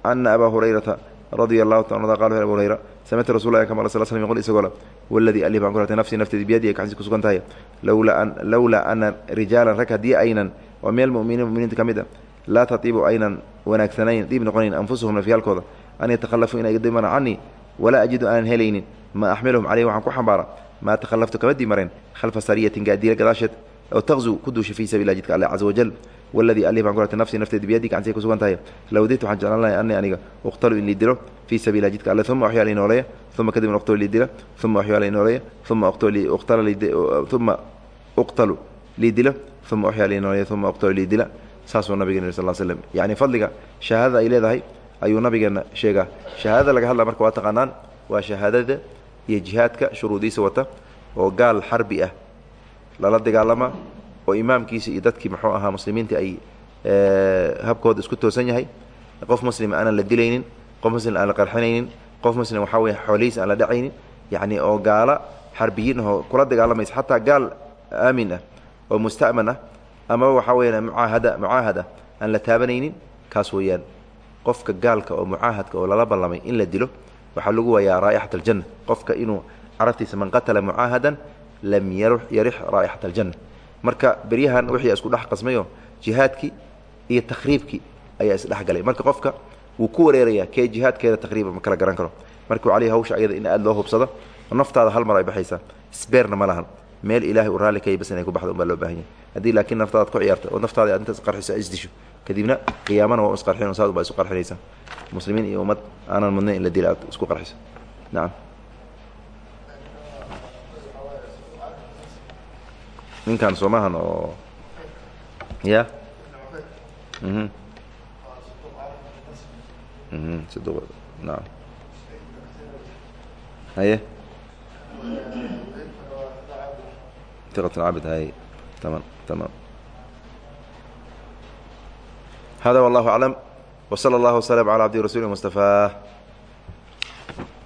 ana aba hurayrata radia allahu ta qal abu hurayra samictu rasul lah kama sl slm yqul isagoo waladii alih baan ku ratay nafsii nafteedi biyadihi gacantiis ku sugan tahay lowlaa ana rijaalan rag haddii aynan oo meel muminiin muminiinta ka mid a laa tatiibu aynan wanaagsanayn diib noqonayn anfusuhum nafyaalkooda an yatakhallafuu inay dimaraan canii walaa ajidu aanan helaynin maa axmiluhum caleyhi waxaan ku xambaara maa takhallaftu kama dimareen khalfa sariyatin gaadiila gadaasheed oo taqzu ku duusha fii sabilah jidka alle caza wajal waladii alih baan ku ratay nafsii nafteedi biyadii gacantiay ku sugan tahay lowditu waxaan jeclaan lahay ani aniga uqtalu in lii dilo fii sabilah jidka alle uma axyaa lii nooleeya uma kadibna uqtalu lii dila uma axyaa lii nooleeya uma uma uqtalu lii dilo uma axyaa lii nooleeya uma uqtalu lii dila saasuu nabigeena yiri sal l slm yacni fadliga shahaadada ay leedahay ayuu nabigeena sheegaa. Shahaadada laga hadla marka waa taqaanaan waa shahaadada iyo jihaadka shuruudiisa wata oo gaal xarbi ah. Lala dagaalama oo imaamkiisa iyo dadkii muxuu ahaa muslimiinta ay habkooda isku toosan yahay. Qof muslim aanan la dilaynin qof muslim aan la qarxinaynin qof muslim waxaa weye xoolihiis aan la dhacaynin. Yacni oo gaala xarbiyiin ahoo kula dagaalamaysa xataa gaal aamin ah oo musta'man ah amaba waxaa weyaan mucaahada mucaahad ah aan la taabanaynin kaas weeyaan qofka gaalka oo mucaahadka oo lala ballamay in la dilo waxaa lagu waayaa raa'ixat aljanna qofka inuu carabtiisa man qatala mucaahadan lam yarix raa'ixat aljanna marka beryahan wixii isku dhex qasmayo jihaadkii iyo takhriibkii ayaa isdhexgalay marka qofka wuu ku wareerayaa kee jihaadkeeda taqriiban ma kala garan karo? Marka aleyh hawsha ayada in aad loo hubsado naftaada hal mar ay baxaysaa. Sbeerna ma lahan meel ilahay u raalli kaya bas inay ku baxdo un baa loo baahan yahay. Haddii laakiin naftaadaad ku ciyaarta oo naftaada aad intaas qarxiso isdisho kadibna qiyaamana waa isqarxin saad baa isu qarxinaysa muslimiin iyo ummad aanan mudnayn in la dila aad isku qarxiso nacam ninkan soomahan oo ya? Mhm. Mhm haye iqatulcaabid hay tamam tamaam hada wallahu aclam w sala allah waslm cala cabdihi rasuuli mustafaa